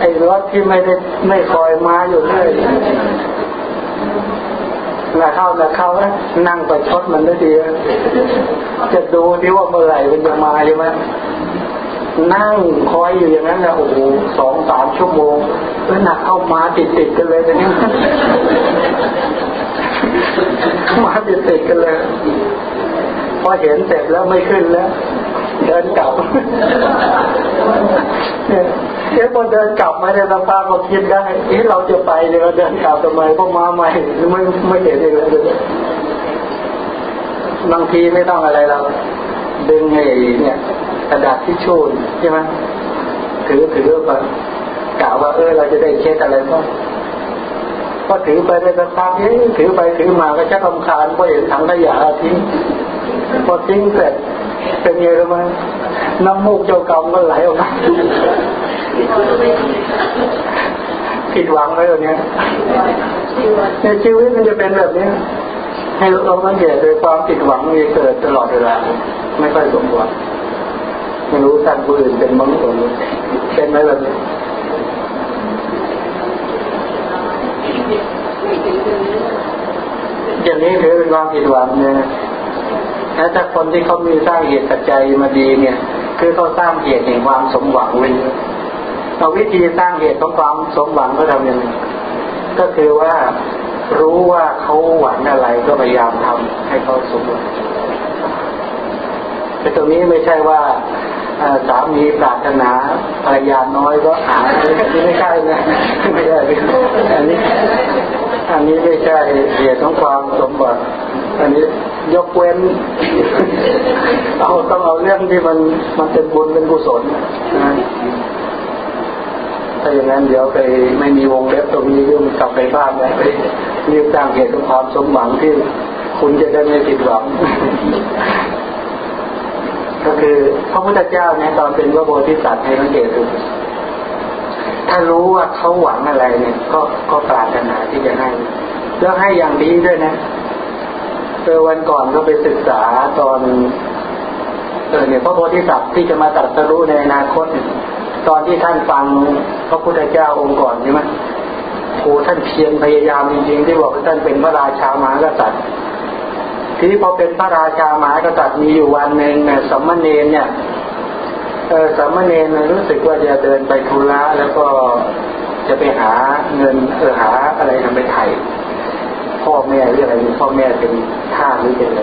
ไอ้รถที่ไม่ได้ไม่คอยมาอยู่เรื่อย นะเข้านะเข้านะนั่งไปชดมันได้ดีจะดูที่ว่าเมื่อไหร่มันจะมาใช่ไหมนั่งคอยอยู่อย่างนั้นแหละโอ้โหสองสามชั่วโมงแล้วหนักเข้ามาติดติดกันเลยเนี่ยมาติดติดกันเลยพอเห็นเสร็จแล้วไม่ขึ้นแล้ว เดินกลับเนี่ยเอ๊ะพอเดินกลับมาเนี่ยสภาพเราคิดได้เอ๊ะเราจะไปเนี่ยเราเดินกลับทำไมพราะมาใหม่ไม่ไม่เห็นเลยเลยบางทีไม่ต้องอะไรเราดึงไอ้เนี่ย กระดาษที่ชูนใช่ไหมถือถือไปกล่าวว่าเออเราจะได้เช็ดอะไรบ้างก็ถือไปได้สักพักนี้ถือไปถือมาก็ชักลำคาญพราะเห็นถังขยะทิ้งพอทิ้งเสร็จ เป็นไงรู้ไหมน้ำมูกเจ้ากรรมก็ไหลออกมาผิดหวังไหมตัวเนี้ยในชีวิตมันจะเป็นแบบนี้ ให้เราสังเกตโดยความผิดหวังมีเกิดตลอดเวลาไม่ค่อยสมหวังไม่รู้ท่านผู้อื่นเป็นมั้งคนเป็นไหมแบบนี้อย่างนี้ถือเป็นความผิดหวังเนี่ย แล้วถ้าคนที่เขามีสร้างเหตุปัจจัยมาดีเนี่ย คือเขาสร้างเหตุแห่งความสมหวังไว้เอาวิธีสร้างเหตุของความสมหวังก็ทำยังไงก็คือว่ารู้ว่าเขาหวังอะไรก็พยายามทำให้เขาสมหวัง แต่ตรงนี้ไม่ใช่ว่าสามีปรารถนาภรรยาน้อยก็หาไม่ใช่นะไม่ใช่อันนี้อันนี้ไม่ใช่เหตุของความสมบัติอันนี้ยกเว้นเอาต้องเอาเรื่องที่มันมันเป็นบุญเป็นกุศลนะถ้าอย่างนั้นเดี๋ยวไปไม่มีวงเล็บตรงนี้ยุ่งกลับไปบ้านแล้วไปรีบสร้างเหตุของความสมหวังที่คุณจะได้ไม่ผิดหวัง คือพระพุทธเจ้าเนี่ยตอนเป็นพระโพธิสัตว์ให้สังเกตดูถ้ารู้ว่าเขาหวังอะไรเนี่ย ก็ก็ปรารถนาที่จะให้แล้วให้อย่างดีด้วยนะเออวันก่อนก็ไปศึกษาตอนเออเนี่ยพระโพธิสัตว์ที่จะมาตรัสรู้ในอนาคต ตอนที่ท่านฟังพระพุทธเจ้าองค์ก่อนใช่ไหมโอ้ท่านเพียรพยายามจริงๆที่บอกว่าท่านเป็นพระราชามหากษัตริย์ ทีนี้พอเป็นพระราชาหมหากษัตริย์มีอยู่วันหนึ่งเนี่ยสมณเณรเนี่ยเออสมณเณรรู้สึกว่าจะเดินไปทุระแล้วก็จะไปหาเงินเออหาอะไรทำไปไถ่พ่อแม่หรืออะไรพ่อแม่เป็นท่าหรือเป็นอะไร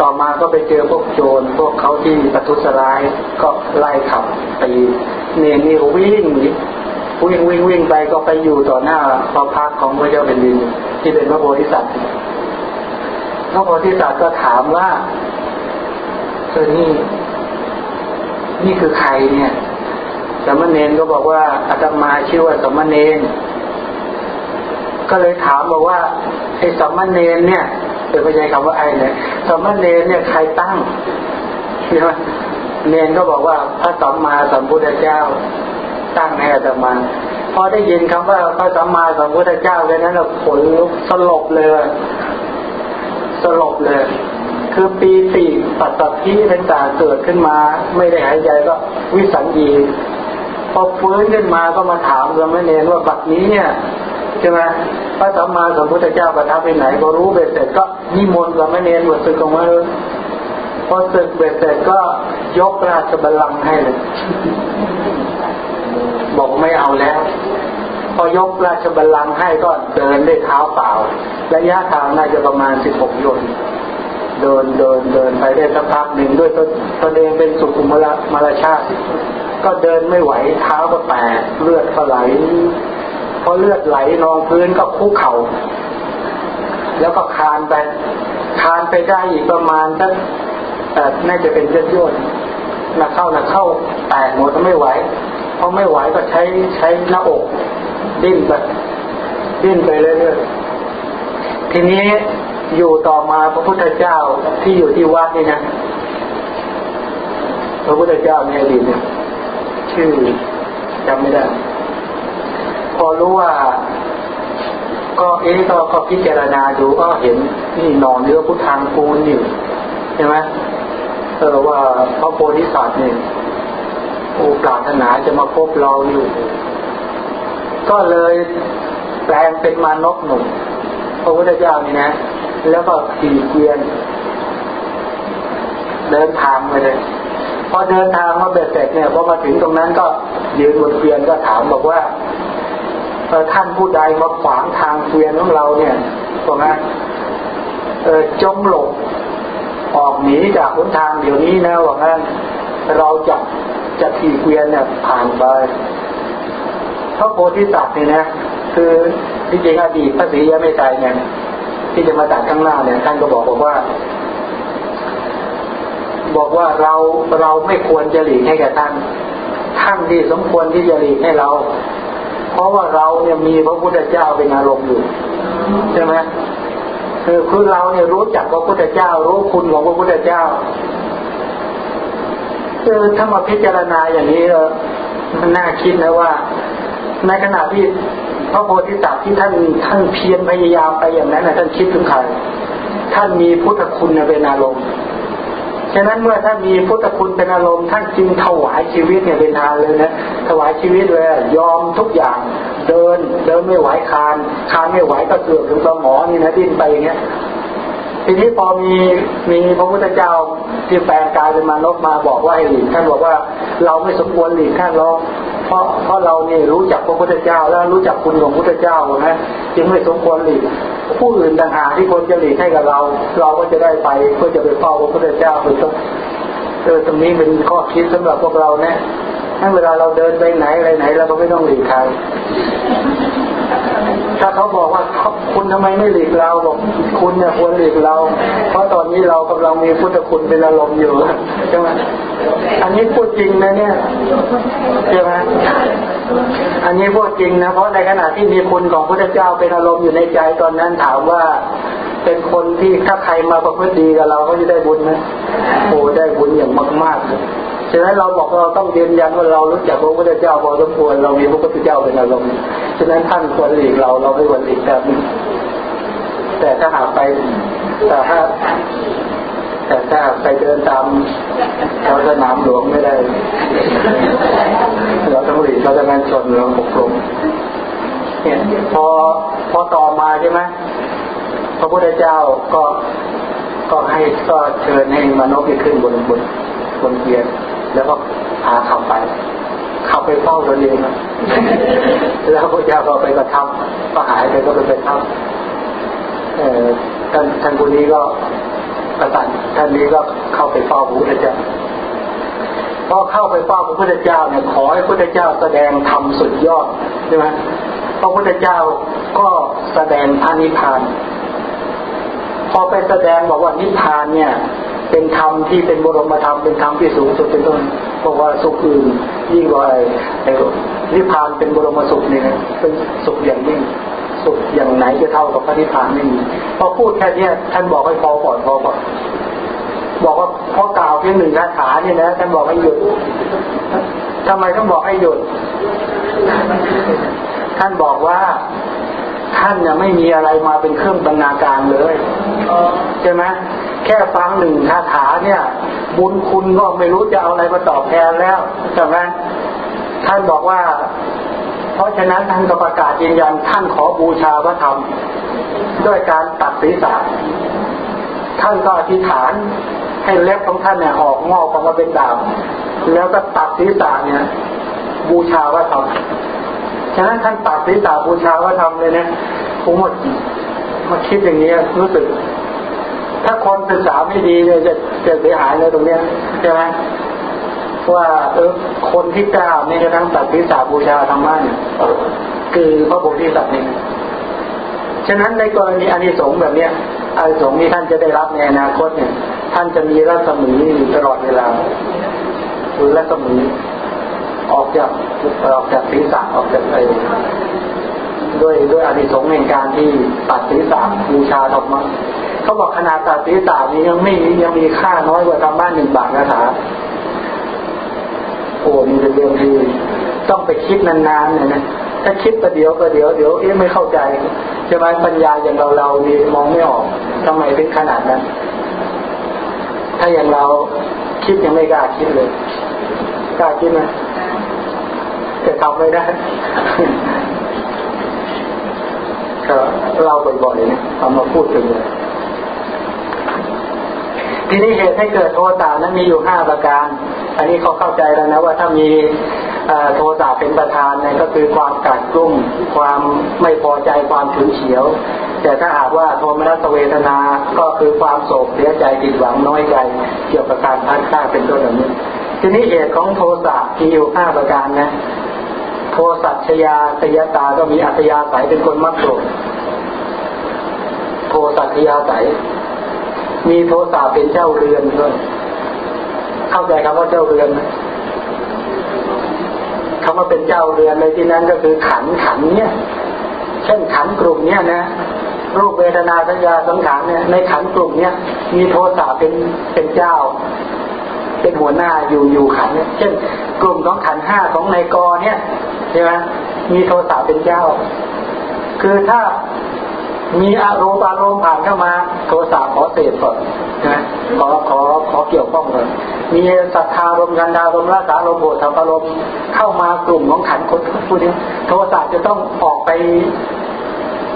ต่อมาก็ไปเจอพวกโจรพวกเขาที่ประทุษร้ายก็ไล่ขับตีเนรนี่วิ่งวิ่งวิ่งวิ่งไปก็ไปอยู่ต่อหน้าพระพักของพระเจ้าเป็นดินที่เป็นพระโพธิสัตว์ ระโพธิสัตว์ก็ถามว่าเธอนี่นี่คือใครเนี่ยสมณเณรก็บอกว่าอาตมาชื่อว่าสมณเณรก็เลยถามบอกว่าไอ้สมณเณรเนี่ยเดี๋ยวไม่ใช่คำว่าไอ้เนี่ยสมณเณรเนี่ยใครตั้งใช่ไหมเนนก็บอกว่าพระสัมมาสัมพุทธเจ้า ตั้งให้อาตมาพอได้ยินคำว่าพระสัมมาสัมพุทธเจ้าเลยนั้นเราขนลุกสลบเลย สลบเลย คือปีติปัสสธิต่างเกิดขึ้นมา ไม่ได้หายใจก็วิสัญญีพอฟื้นขึ้นมาก็มาถามสมณเณรว่าบัดนี้เนี่ยใช่ไหมพระสัมมาสัมพุทธเจ้าประทับไปไหนพอรู้เบ็ดเสร็จก็นิมนต์สมณเณรบวชศึกออกมาพอศึกเบ็ดเสร็จก็ยกราชบัลลังก์ให้เลย บอกไม่เอาแล้ว พอยกราชบัลลังก์ให้ก็เดินด้วยเท้าเปล่า ระยะทางน่าจะประมาณสิบหกโยนเดินเดินเดินไปได้สักพักหนึ่งด้วยตนเองเป็นสุขุมละมรชาติ ก็เดินไม่ไหวเท้าก็แตกเลือดก็ไหลพอเลือดไหลนองพื้นก็คุกเข่า แล้วก็คานไปคานไปได้อีกประมาณสักแต่น่าจะเป็นเลือดย่นนักเข้านักเข้าแตกหมดไม่ไหวพอไม่ไหวก็ใช้ใช้หน้าอก ดิ้นไปดิ้นไปเรื่อยๆทีนี้อยู่ต่อมาพระพุทธเจ้าที่อยู่ที่วัดนี่นะพระพุทธเจ้าในอดีเนี่ยชื่อจำไม่ได้ พอรู้ว่า ก็เอ๊ก็ก็พิจารณาดูก็เห็นนี่นอนเนื้อพุทธังปูนอยู่ใช่ไหมเออว่าพระโพธิสัตว์เนี่ยโอปรารถนาจะมาพบเราอยู่ ก็เลยแปลงเป็นมานกหนุ่มพระพุทธเจ้านี่นะ แล้วก็ขี่เกวียน เดินทางไปเลย พอเดินทางมาเบ็ดเสร็จเนี่ยพอมาถึงตรงนั้นก็ยืนบนเกวียนก็ถามบอกว่าท่านผู้ใดมาขวางทางเกวียนของเราเนี่ยบอกนะเออจงหลบออกหนีจากหนทางเดี๋ยวนี้นะว่างั้นเราจะจะขี่เกวียนเนี่ยผ่านไป พระโพธิสัตว์เนี่ยนะคือที่จริงอดีตพระศรียไม่ใจเนี่ยที่จะมาตัดข้างหน้าเนี่ยท่านก็บอกบอกว่า บอกว่าเราเราไม่ควรจะหลีกให้แก่ท่านท่านที่สมควรที่จะหลีกให้เรา เพราะว่าเราเนี่ยมีพระพุทธเจ้าเป็นอารมณ์อยู่ใช่ไหมคือคือเราเนี่ยรู้จักพระพุทธเจ้า รู้คุณของพระพุทธเจ้าคือถ้ามาพิจารณาอย่างนี้มันน่าคิดนะว่า ในขณะที่พระโพธิสัตว์ที่ท่านท่านเพียรพยายามไปอย่างนั้นนะท่านคิดถึงใครท่านมีพุทธคุณเป็นอารมณ์ฉะนั้นเมื่อท่านมีพุทธคุณเป็นอารมณ์ท่านจึงถวายชีวิตเนี่ยเป็นทานเลยนะถวายชีวิตเลยยอมทุกอย่าง เดินเดินไม่ไหวคานคานไม่ไหวก็เกือบถึงสมอนี่นะดิ้นไปอย่างเงี้ยทีนี้พอมีมีพระพุทธเจ้าที่แปลงกายเป็นมนุษย์มาบอกว่าให้หลีกท่านบอกว่าเราไม่สมควรหลีกท่านเรา เพราะเพราะเราเนี่ยรู้จักพระพุทธเจ้า แล้วรู้จักคุณของพระพุทธเจ้านะจึงไม่สมควรหลีกผู้อื่นต่างหากที่ควรจะหลีกให้กับเรา เราก็จะได้ไปเพื่อจะไปเฝ้าพระพุทธเจ้าเป็นต้นเออตรงนี้เป็นข้อคิดสำหรับพวกเราเนี่ยถ้งเวลาเราเดินไปไหนอะไรไหนเราก็ไม่ต้องหลีกใคร ถ้าเขาบอกว่าคุณทำไมไม่หลีกเราบอกคุณเนี่ยควรหลีกเรา เพราะตอนนี้เรากำลังมีพุทธคุณเป็นอารมณ์อยู่ใช่ไหมอันนี้พูดจริงนะเนี่ยใช่ไหมอันนี้พูดจริงนะเพราะในขณะที่มีคุณของพระเจ้าเป็นอารมณ์อยู่ในใจตอนนั้นถามว่าเป็นคนที่ถ้าใครมาประพฤติดีกับเราเขาจะได้บุญไหมโอ้ได้บุญอย่างมากๆเลย ฉะนั้นเราบอกเราต้องยืนยันว่าเรารู้จักพระพุทธเจ้าพอสมควรเรามีพระพุทธเจ้าเป็นอารมณ์ฉะนั้นท่านควรหลีกเราเราไม่ควรหลีกแบบนี้แต่ถ้าหากไปแต่ถ้าแต่ถ้าไปเดินตามแถวสนามหลวงไม่ได้ เราต้องหลีกเราจะงานชนเราปกครองเนี่ยพอพอต่อมาใช่ไหมพระพุทธเจ้าก็ก็ให้ก็เชิญให้มนุษย์ขึ้นบนบนบนเกียร แล้วก็พาขับไปขับไปเฝ้าตัวเองแล้วพระเจ้าก็ไปกระทำก็หายไปก็ไปไปทำเออท่านท่านคนนี้ก็ประสานท่านนี้ก็เข้าไปเฝ้าพระพุทธเจ้าพอเข้าไปเฝ้าพระพุทธเจ้าเนี่ยขอให้พระพุทธเจ้าแสดงธรรมสุดยอดใช่ไหมพระพุทธเจ้าก็แสดงพระนิพพาน พอไปแสดงบอกว่านิพพานเนี่ย เป็นธรรมที่เป็นบรมธรรมเป็นธรรมที่สูงสุดเป็นต้นบอกว่าสุขอื่นยิ่งกว่าอะไรนิพพานเป็นบรมสุขเนี่นะเป็นสุขอย่างยิ่งสุขอย่างไหนจะเท่ากับพระนิพพานไม่มีพอพูดแค่นี้ท่านบอกให้พอก่อนพอก่อนบอกว่าพอกล่าวเพียงหนึ่งคาถาเนี่ยนะท่านบอกให้หยุดทำไมต้องบอกให้หยุด ท่านบอกว่าท่านเนี่ยไม่มีอะไรมาเป็นเครื่องบรรณาการเลยใช่ไหม แค่ฟังหนึ่งคาถาเนี่ย บุญคุณก็ไม่รู้จะเอาอะไรมาตอบแทนแล้วใช่ไหมท่านบอกว่า เพราะฉะนั้นท่านก็ประกาศยืนยันท่านขอบูชาพระธรรม ด้วยการตัดศีรษะท่านก็อธิษฐานให้เล็บของท่านเนี่ยออกงอกออกมาเป็นดาบแล้วก็ตัดศีรษะเนี่ย บูชาพระธรรมฉะนั้นท่านตัดศีรษะบูชาพระธรรมเลยนะผมหมดมาคิดอย่างนี้รู้สึก ถ้าคนศึกษาไม่ดีเนี่ยจะจะเสียหายเลยตรงเนี้ยใช่ไหมว่าเออคนที่กล้าไม่กระทั่งตัดศีรษะบูชาธรรมะเนี่ยคือพระโพธิสัตว์นี่ฉะนั้นในกรณีอานิสงส์แบบเนี้ยอานิสงส์ที่ท่านจะได้รับในอนาคตเนี่ย ท่านจะมีรัศมีอตลอดเวลาคือรัศมีออกจากออกจากศีรษะออกจากอะไรด้วยด้วยอานิสงส์ในการที่ตัดศีรษะบูชาธรรมะ เขาบอกขนาดตัดศีรษะนี้ยังไม่ยังมีค่าน้อยกว่าทำบ้านหนึ่งบาทนะคาโอ้นี่เป็นเรื่องที่ต้องไปคิดนานๆเนี่ยนะถ้าคิดประเดี๋ยวประเดี๋ยวเดี๋ยวเอ๊ะไม่เข้าใจใช่ไหมปัญญาอย่างเราเราดีมองไม่ออกทำไมเป็นขนาดนั้น ถ้าอย่างเราคิดยังไม่กล้าคิดเลยกล้าคิดไหมแต่ทำไม่ได้ก็เล่าบ่อยๆเนี่ยเอามาพูดถึงเลย ทีนี้เหตุให้เกิดโทสะนั้นมีอยู่ห้าประการ อันนี้เขาเข้าใจแล้วนะว่าถ้ามีโทสะเป็นประธานเนี่ยก็คือความกัดกลุ้มความไม่พอใจความฉุนเฉียว แต่ถ้าหากว่าโทมนัสเวทนาก็คือความโศกเสียใจผิดหวังน้อยใจ เกี่ยวกับการพัดฆ่าเป็นต้นแบบนี้ ทีนี้เหตุของโทสะมีอยู่ห้าประการนะโทสัชยาสยตาก็มีอัตยาสายเป็นคนมักโกรธโทสัชยาสาย มีโทสะเป็นเจ้าเรือนด้วยเข้าใจคำว่าเจ้าเรือนไหมคำว่าเป็นเจ้าเรือนในที่นั้นก็คือขันขันเนี่ย เช่นขันกลุ่มเนี้ยนะรูปเวทนาสัญญาสังขารเนี่ยในขันกลุ่มเนี้ยมีโทสะเป็นเป็นเจ้า เป็นหัวหน้าอยู่อยู่ขันเนี่ยเช่น กลุ่มของขันห้าของในกอเนี่ยใช่ไหมมีโทสะเป็นเจ้า คือถ้า มีอารมณ์อารมณ์ผ่านเข้ามา โทสะขอเสพก่อนนะขอขอขอเกี่ยวข้องก่อนมีศรัทธารมกันดารมรักษารมโบธรรมารมเข้ามากลุ่มของขันคนพูดนี้โทสะจะต้องออกไป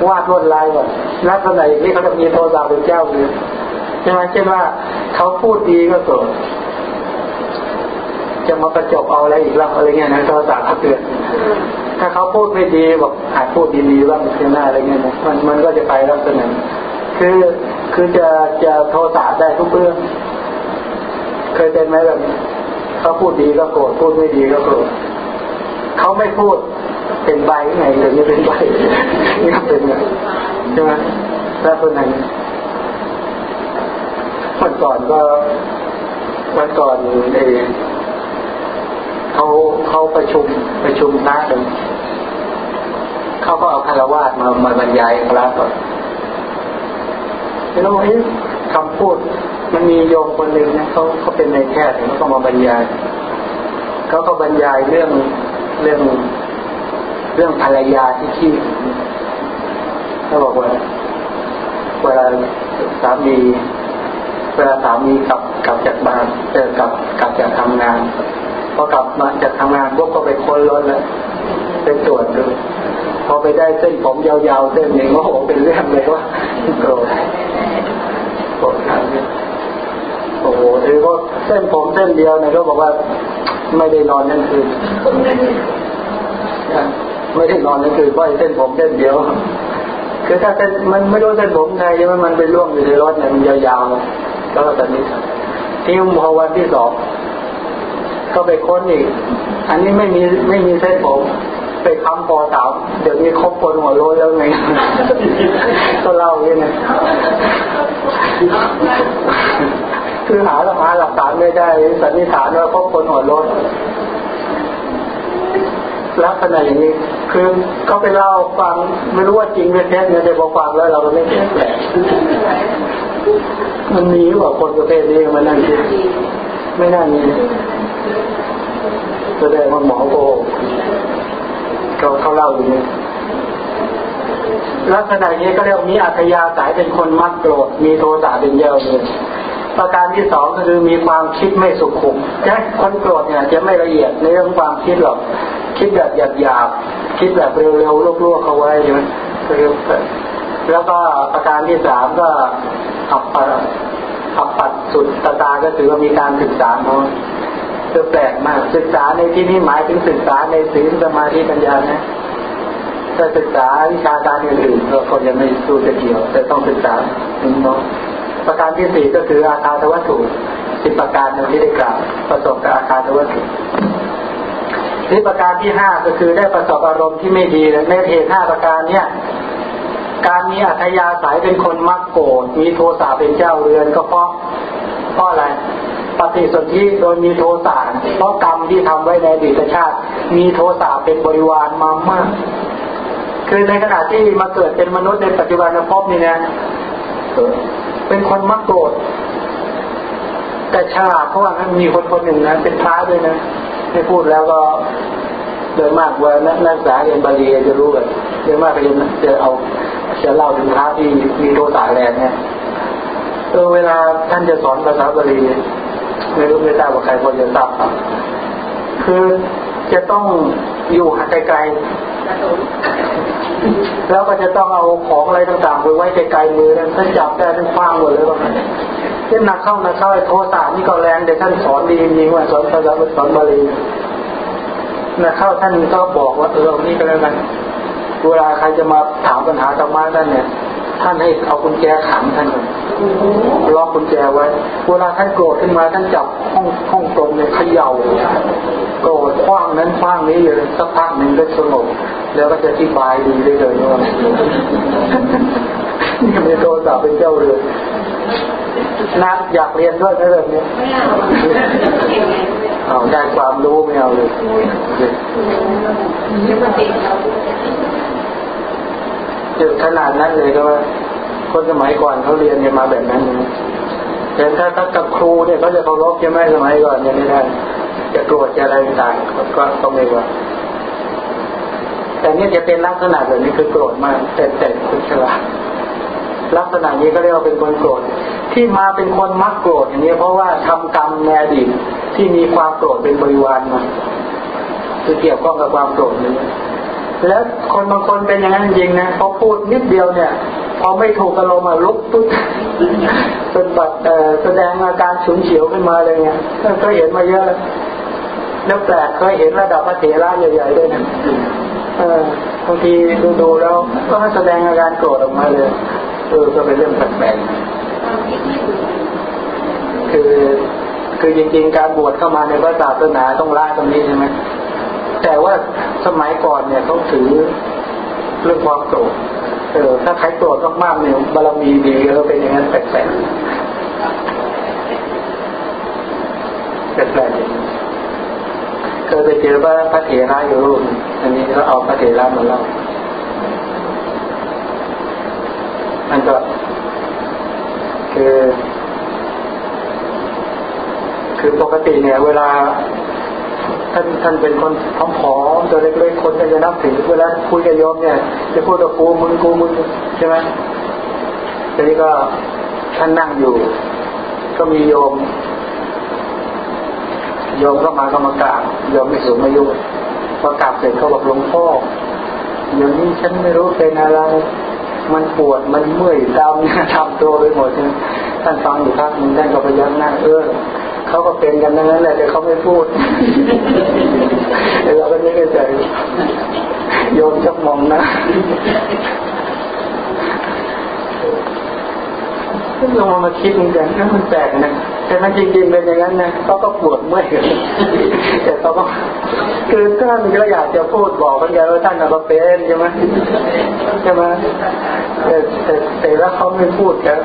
วาดลวดลายก่อนลักษณะอย่างนี้เขาจะมีโทสะเป็นเจ้าหรือใช่ไหมเช่นว่าเขาพูดดีก็โกรธจะมาประจบเอาอะไรอีกล่ะอะไรเงี้ยนะโทสะเขาเตือน ถ้าเขาพูดไม่ดีบอกอาจพูดดีๆบ้างเสียหน้าอะไรเงี้ยมันมันก็จะไปลักษณะคือคือจะจะโทสะได้ทุกเรื่อง เคยเป็นไหมแบบเขาพูดดีก็โกรธพูดไม่ดีก็โกรธเขาไม่พูดเป็นใบไงเดี๋ยวนี้เป็นใบนี่เป็นไงใช่ไหมแล้วคนไหนวันก่อนก็วันก่อนเอง เขาเขาประชุมประชุมพระกันเขาก็เอาคารวาสมามาบรรยายพระก่อนแล้วเอ๊ะคำพูดมันมีโยมคนหนึ่งนะเขาเขาเป็นในแพทย์เขาก็มาบรรยายเขาก็บรรยายเรื่องเรื่องเรื่องภรรยาที่ขี้เขาบอกว่าเวลาสามีเวลาสามีกลับกลับจากบ้านเจอกลับกลับจากทำงาน พอกลับมาจากทำงานพวกก็ไปค้นรถแล้วไปตรวจดูพอไปได้เส้นผมยาวๆเส้นหนึ่งโอ้โหเป็นเรื่องเลยว่าโกรธโกรธโอ้โหถือว่าเส้นผมเส้นเดียวเนี่ยก็บอกว่า ไม่ได้นอนนั่นคือไม่ได้นอนนั่นคือเพราะเส้นผมเส้นเดียวคือถ้าเส้นมันไม่รู้เส้นผมไงใช่ไหมมันไปร่วงอยู่ในรถเนี่ยมันยาวๆแล้วก็ตอนนี้ที่พอวันที่สอง ก็ไปค้นอีก อันนี้ไม่มีไม่มีเส้นผมไปคำพอสาวเดี๋ยวนี้คบคนหัวโลนแล้วไงก็เล่าอย่างนี้คือหาหลักฐานหลักฐานไม่ได้สันนิษฐานว่าคบคนหัวโลนลักษณะอย่างนี้ คือเขาไปเล่าฟังไม่รู้ว่าจริงหรือเท็จเนี่ยแต่พอฟังแล้วเราก็ไม่เท็จแหละมันมีว่าคนประเภทนี้มันนั่นคือไม่น่ามี แสดงว่าหมอโกเขาเขาเล่าอย่างนี้ลักษณะนี้ก็เรียกมีอัธยาศัยเป็นคนมักโกรธมีโทสะเป็นเยอะเลยประการที่สองก็คือมีความคิดไม่สุขุมใช่คนโกรธเนี่ยจะไม่ละเอียดในเรื่องความคิดหรอก คิดแบบหยาบๆคิดแบบเร็วๆลวกๆเขาไว้ใช่ไหมแล้วก็ประการที่สามก็อับปัดอับปัดสุดตาตาก็ถือว่ามีการศึกษาเนาะ คือแปลกมากศึกษาในที่นี้หมายถึงศึกษาในศีลสมาธิปัญญานะถ้าศึกษาวิชาการอื่นๆก็คนยังไม่รู้จะเกี่ยว แต่ต้องศึกษาถึงเนาะประการที่สี่ก็คืออาคาทวัตถุสิบประการหนึ่งที่ได้กล่าวประสบกับอาคาทวัตถุนี่ประการที่ห้าก็คือได้ประสบอารมณ์ที่ไม่ดีในเหตุห้าประการเนี้ยการมีอัธยาศัยเป็นคนมักโกรธมีโทสะเป็นเจ้าเรือนก็เพราะเพราะอะไร ปฏิสนธิโดยมีโทสะเพราะกรรมที่ทำไว้ในอดีตชาติ มีโทสะเป็นบริวารมามาก คือในขณะที่มาเกิดเป็นมนุษย์ในปัจจุบันภพนี่นะเป็นคนมักโกรธแต่ฉลาดเพราะว่ามันมีคนคนหนึ่งนะเป็นพระด้วยนะไม่พูดแล้วก็โดยมากว่านักศึกษาเรียนบาลีจะรู้กันโดยมากเรียนจะเอาจะเล่าถึงพระที่มีโทสะแรงเนี่ยเออเวลาท่านจะสอนภาษาบาลี ไม่รู้ไม่ทราบว่าใครคนจะทราบคือจะต้องอยู่ห่างไกลๆแล้วก็จะต้องเอาของอะไรต่างๆไปไว้ไกลๆมือนั้นถ้าจับได้ทั้งคว้างหมดเลยว่าที่หนักเข้านักเข้าไอ้โทสะนี่ก็แรงแต่ท่านสอนดีจริงว่าสอนภาษาสอนบาลีนักเข้าท่านก็บอกว่าเออนี่ก็แล้วกันเวลาใครจะมาถามปัญหาธรรมะท่านเนี่ย ท่านให้เอากุญแจขังท่านเลยล็อกกุญแจไว้ เวลาท่านโกรธขึ้นมาท่านจับห้องห้องตรงเนี่ยเขย่าโกรธคว้างนั้นคว้างนี้อยู่สักพักหนึ่งก็สงบแล้วก็จะอธิบายดีได้เลยว่านี่มีโทรศัพท์เป็นเจ้าเรือนนักอยากเรียนด้วยไหมแบบนี้ไม่เอาเอาได้ความรู้ไม่เอาเลย ถึงขนาดนั้นเลยก็ว่าคนสมัยก่อนเขาเรียนกันมาแบบนั้นนะแต่ถ้าถ้ากับครูเนี่ยเขาจะเคารพใช่ไหมสมัยก่อนยังไม่ได้จะโกรธจะอะไรต่างก็ต้องไม่ว่าแต่เนี่ยจะเป็นลักษณะแบบนี้คือโกรธมากแต่แต่คุณฉลาดลักษณะนี้ก็เรียกว่าเป็นคนโกรธ ที่มาเป็นคนมักโกรธอย่างนี้เพราะว่าทำกรรมในอดีตที่มีความโกรธเป็นบริวารมาคือเกี่ยวข้องกับความโกรธนี้ แล้วคนบางคนเป็นอย่างนั้นจริงนะพอพูดนิดเดียวเนี่ย พอไม่ถูกอารมณ์ลุกปุ๊บเป็นแบบแสดงอาการฉุนเฉียวขึ้นมาเลยเนี่ยก็เห็นมาเยอะแล้วแล้วแปลกเคยเห็นระดับพระเถระใหญ่ๆด้วยนะเออบางทีดูๆแล้วก็แสดงอาการโกรธออกมาเลยเออก็เป็นเรื่องแปลกๆคือคือจริงๆการบวชเข้ามาในพระศาสนาต้องละตรงนี้ใช่ไหม แต่ว่าสมัยก่อนเนี่ยเขาถือเรื่องความโกรธเออถ้าใครโกรธมากๆเนี่ยบารมีดีก็เป็นอย่างนั้นแปลกๆแปลกๆเคยไปเจอว่าพระเถระอยู่รูปอันนี้ก็เอาพระเถระมาเล่ามันก็คือ คือปกติเนี่ย เวลา ท่านท่านเป็นคนผอมๆตัวเล็กๆคนจะนับถือเวลาคุยกับโยมเนี่ย จะพูดกับกูมึงกูมึงใช่ไหมทีนี้ก็ท่านนั่งอยู่ ก็มีโยม โยมก็มากรรมกราบโยมไม่สูงอายุพอกราบเสร็จเขาบอกหลวงพ่ออย่างนี้ฉันไม่รู้เป็นอะไร มันปวดมันเมื่อยดำทำตัวไปหมดท่านฟังอยู่พักนึงท่านก็พยักหน้าเออเขาก็เป็นกันนั้นแหละแต่เขาไม่พูดเราก็ไม่ได้ใจโยมจะมองนะ ซึ่งเรามาคิดเหมือนกันก็มันแปลกนะแต่มันจริงๆเป็นอย่างนั้นนะเขาก็ปวดเมื่อยแต่เขาก็คือท่านก็อยากจะพูดบอกกันอย่างว่าท่านก็เป็นใช่ไหมใช่ไหมแต่แต่แต่แล้วเขาไม่พูดกัน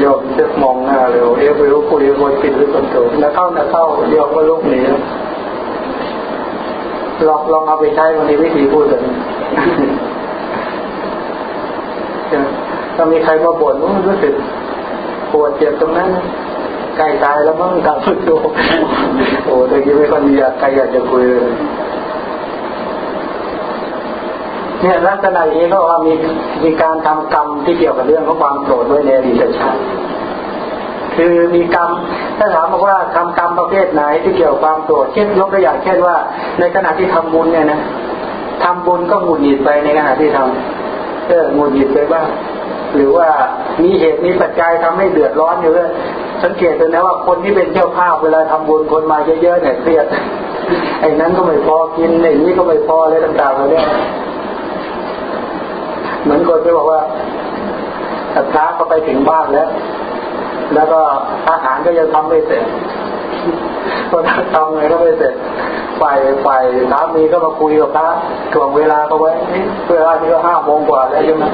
โยมจะมองหน้าเลยเอ๊ะไม่รู้คุยคนกินหรือคนโตแล้วเข้าแล้วเข้าโยมก็ลุกหนีลองลองเอาไปใช้วันนี้วิธีพูดแบบนี้ ถ้ามีใครมาบ่นรู้สึกปวดเจ็บตรงนั้นใกล้ตายแล้วมั้งกลับมาดูโอ้แต่ยังไม่ค่อยมีใครอยากจะคุยเลยเนี่ยลักษณะนี้ก็ว่ามีมีการทำกรรมที่เกี่ยวกับเรื่องของความโกรธด้วยในอดีตชาติคือมีกรรมถ้าถามบอกว่าทำกรรมประเภทไหนที่เกี่ยวกับความโกรธเช่นยกตัวอย่างเช่นว่า ในขณะที่ทำบุญเนี่ยนะทำบุญก็หงุดหงิดไปในขณะที่ทำเอหงุดหงิดไปบ้างหรือว่ามีเหตุมีปัจจัยทำให้เดือดร้อนอยู่เลยสังเกตดูนะว่าคนที่เป็นเจ้าภาพเวลาทำบุญคนมาเยอะๆเนี่ยเครียดไอ้นั้นก็ไม่พอกินไอ้นี้ก็ไม่พออะไรต่างๆเลยเหมือนคนที่บอกว่าพระก็ไปถึงบ้านแล้ว แล้วก็อาหารก็ยังทำไม่เสร็จ พอทำไงก็ไม่เสร็จฝ่ายฝ่ายสามีก็มาคุยกับพระถ่วงเวลาก็ไว้เว่านี่ก็ห้าโมงกว่าแล้วใช่ไหม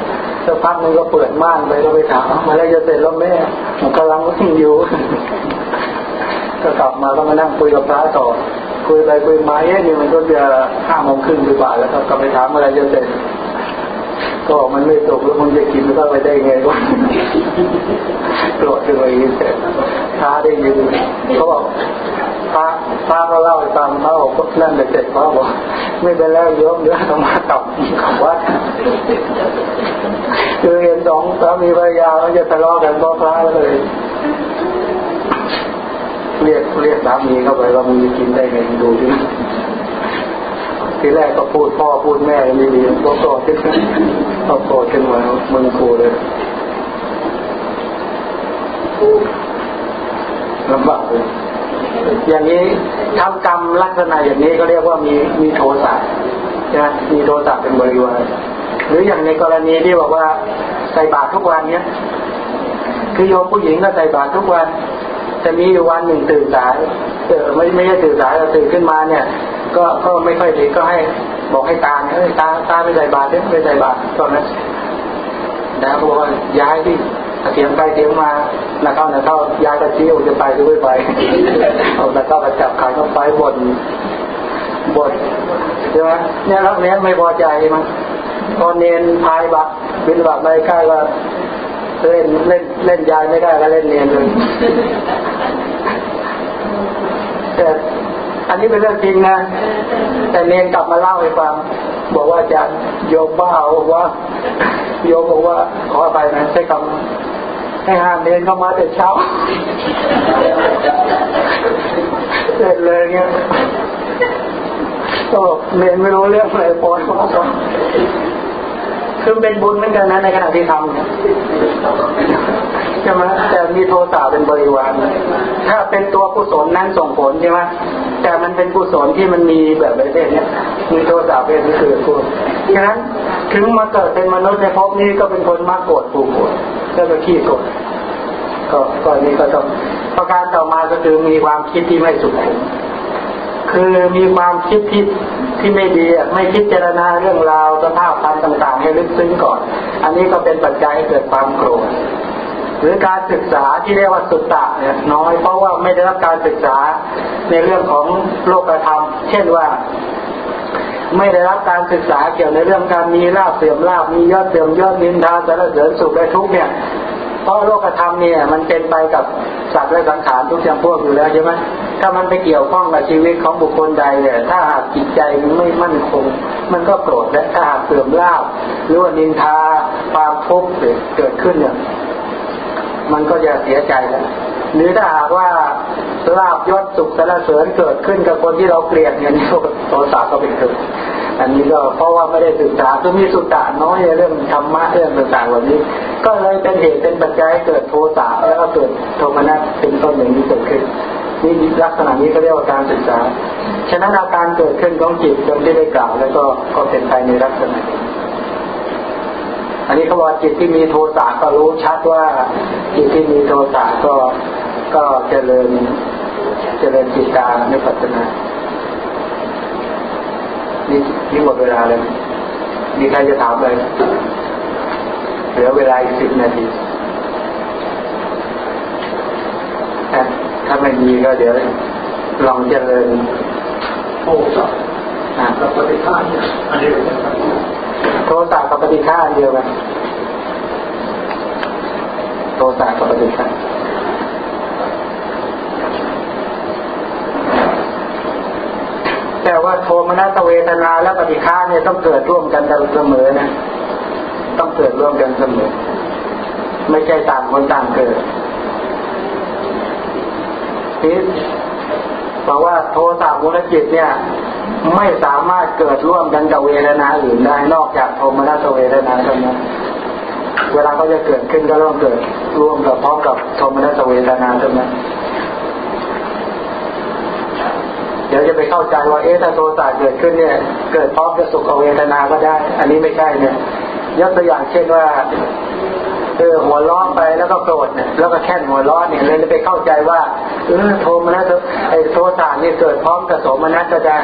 สักพักนึงก็เปิดม่านไปก็ไปถามมาแล้วจะเสร็จแล้วแม่ผมกำลังวิ่งอยู่ก็กลับมาก็มานั่งคุยกับพระต่อคุยไปคุยมาเอ๊ะนี่มันก็จะห้าโมงครึ่งหรือเปล่าแล้วก็ไปถามอะไรจะเสร็จ ก็มันไม่ตกแล้วมันจะกินแล้วไปได้ไงวะโกรธขึ้นมาอีกท้าได้ยินเขาบอกพระพระก็เล่าให้ฟังเขาบอกพวกนั่นเด็กเขาบอกไม่เป็นแล้วยมเดี๋ยวต้องมาตับขับวัดคือเห็นสองสามีภรรยาเขาจะทะเลาะกันเพราะพระเลยเรียกเรียกสามีเข้าไปว่ามึงจะกินได้ไงดูดิ ทีแรกก็พูดพ่อพูดแม่ไม่ดีพอโกรธขึ้นพอโกรธขึ้นมามึงกูเลยลำบากเลยอย่างนี้ทำกรรมลักษณะอย่างนี้ก็เรียกว่ามีมีโทสะใช่ไหมมีโทสะเป็นบริวารหรืออย่างในกรณีที่บอกว่าใส่บาตรทุกวันเนี้ยคือโยมผู้หญิงก็ใส่บาตรทุกวัน จะมีวันหนึ่งตื่นสายเออไม่ไม่ใช่ตื่นสายเราตื่นขึ้นมาเนี่ย ก็ก็ไม่ค่อยดีก็ให้บอกให้ตาเอ้ยตาตาไปใส่บาตรเด้ไปใส่บาตรตอนนั้นนะบอกว่าย้ายที่เสียงไปเสียงมาแล้วเข้าแล้วเข้ายายกระชี้จะไปหรือไม่ไปเอาแล้วก็มาจับขาเข้าไปบนบนใช่ไหมเนี่ยรักเนี้ยไม่พอใจมั้งพอนเนนพายบักบินบักไปใกล้ว่าเล่นเล่นเล่นยายไม่ได้ก็เล่นเนียนเลยแต่ อันนี้เป็นเรื่องจริงนะ แต่เนนกลับมาเล่าให้ฟัง บอกว่าจะโยมบ้าบอกว่าโยมบอกว่าขอไปนะใช้คำให้ห้ามเนนเข้ามาแต่เช้าเสร็จเลยเงี้ยก็เนนไม่รู้เรื่องอะไรปอนมาสอน คือเป็นบุญเหมือนกันนะในขณะที่ทำเนี่ยใช่ไหมแต่มีโทสะเป็นบริวารถ้าเป็นตัวกุศลนั้นส่งผลใช่ไหมแต่มันเป็นกุศลที่มันมีแบบประเภทนี้มีโทสะเป็นเกิดพูดฉะนั้นถึงมาเกิดเป็นมนุษย์ในภพนี้ก็เป็นคนมากโกรธผูกโกรธก็ขี้โกรธก็ก็นี้ก็ต้องประการต่อมาก็คือมีความคิดที่ไม่สุข คือมีความคิดที่ที่ไม่ดีไม่คิดเจรณาเรื่องราวสภาพพันต่าง ๆ ให้ลึกซึ้งก่อน อันนี้ก็เป็นปัจจัยให้เกิดความโกรธหรือการศึกษาที่เรียกว่าสุตตะเนี่ยน้อยเพราะว่าไม่ได้รับการศึกษาในเรื่องของโลกธรรม เช่นว่า ไม่ได้รับการศึกษาเกี่ยวในเรื่องการมีลาบเสื่อมลาบมียอดเสื่อมยอดนินทาสารเสริญสุขและทุกข์เนี่ย เพราะโลกธรรมเนี่ย มันเป็นไปกับสัตว์และสังขารทุกอย่างพวกอยู่แล้วใช่ไหมถ้ามันไปเกี่ยวข้องกับชีวิตของบุคคลใดเนี่ยถ้าหากจิตใจมันไม่มั่นคง มันก็โกรธและถ้าหากเสื่อมลาบหรือว่านินทาความทุกข์เกิดขึ้นเนี่ยมันก็จะเสียใจแล้วหรือถ้าหากว่าลาบยศสุขสารเสริญเกิดขึ้นกับคนที่เราเกลียดเนี่ยโทสะก็เป็นเกิด อันนี้ก็เพราะว่าไม่ได้ศึกษาคือมีสุตตะน้อยเรื่องธรรมะเรื่องต่างๆเหล่านี้ ก็เลยเป็นเหตุเป็นปัจจัยเกิดโทสะแล้วก็เกิดโทมนัสเป็นต้นอย่างนี้เกิดขึ้นนี่ลักษณะนี้ก็เรียกว่าการศึกษา ฉะนั้นอาการเกิดขึ้นของจิตตรงที่ได้กล่าวแล้วก็ก็เป็นไปในลักษณะนี้อันนี้เขาบอกจิตที่มีโทสะก็รู้ชัดว่าจิตที่มีโทสะก็ก็เจริญเจริญจิตตาในปัจจุบัน นี่นี่หมดเวลาเลย มีใครจะถามเลยเหลือเวลาอีกสิบนาทีถ้าไม่มีก็เดี๋ยวลองเจริญโทสะกับปฏิฆาเนี่ยอันนี้เป็นโทสะกับปฏิฆาเดียวกันโทสะกับปฏิฆา แต่ว่าโทมนัสเวทนาและปฏิฆาเนี่ยต้องเกิดร่วมกันเสมอนะ ต้องเกิดร่วมกันเสมอ ไม่ใช่ต่างคนต่างเกิดทีบอกว่าโทสะมูลจิตเนี่ย ไม่สามารถเกิดร่วมกันกับเวทนาอื่นได้นอกจากโทมนัสเวทนาเท่านั้นเวลาเขาจะเกิดขึ้นก็ต้องเกิดร่วมกับพร้อมกับโทมนัสเวทนาเท่านั้นเดี๋ยว จะไปเข้าใจว่าเอ๊ะถ้าโทสะเกิดขึ้นเนี่ย เกิดพร้อมกับสุขเวทนาก็ได้ อันนี้ไม่ใช่เนี่ยยกตัวอย่างเช่นว่าเออหัวร้อนไปแล้วก็โกรธเนี่ยแล้วก็แค่นหัวร้อนเนี่ยเลยไปเข้าใจว่าเออโทมนัสไอโทสะนี่เกิดพร้อมกับโสมนัสก็ได้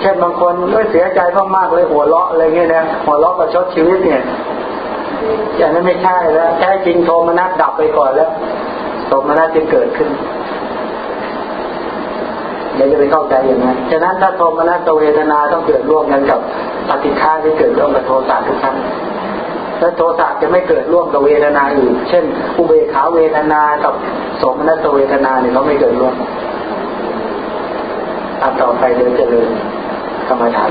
เช่นบางคนเออเสียใจมากๆเลยหัวเราะอะไรเงี้ยนะหัวเราะประชดชีวิตเนี่ยอย่างนั้นไม่ใช่แล้วแท้จริงโทมนัสดับไปก่อนแล้วโทมนัสจะเกิดขึ้น เดี๋ยวจะไปเข้าใจอย่างนั้นฉะนั้นถ้าโทมนัสเวทนาต้องเกิดร่วมกันกับปฏิฆาที่เกิดร่วมกับโทสะทุกครั้งและโทสะจะไม่เกิดร่วมกับเวทนาอื่นเช่น อุเบกขาเวทนากับสมนัสเวทนาเนี่ยเขาไม่เกิดร่วมอันต่อไปเดินเจริญกรรมฐาน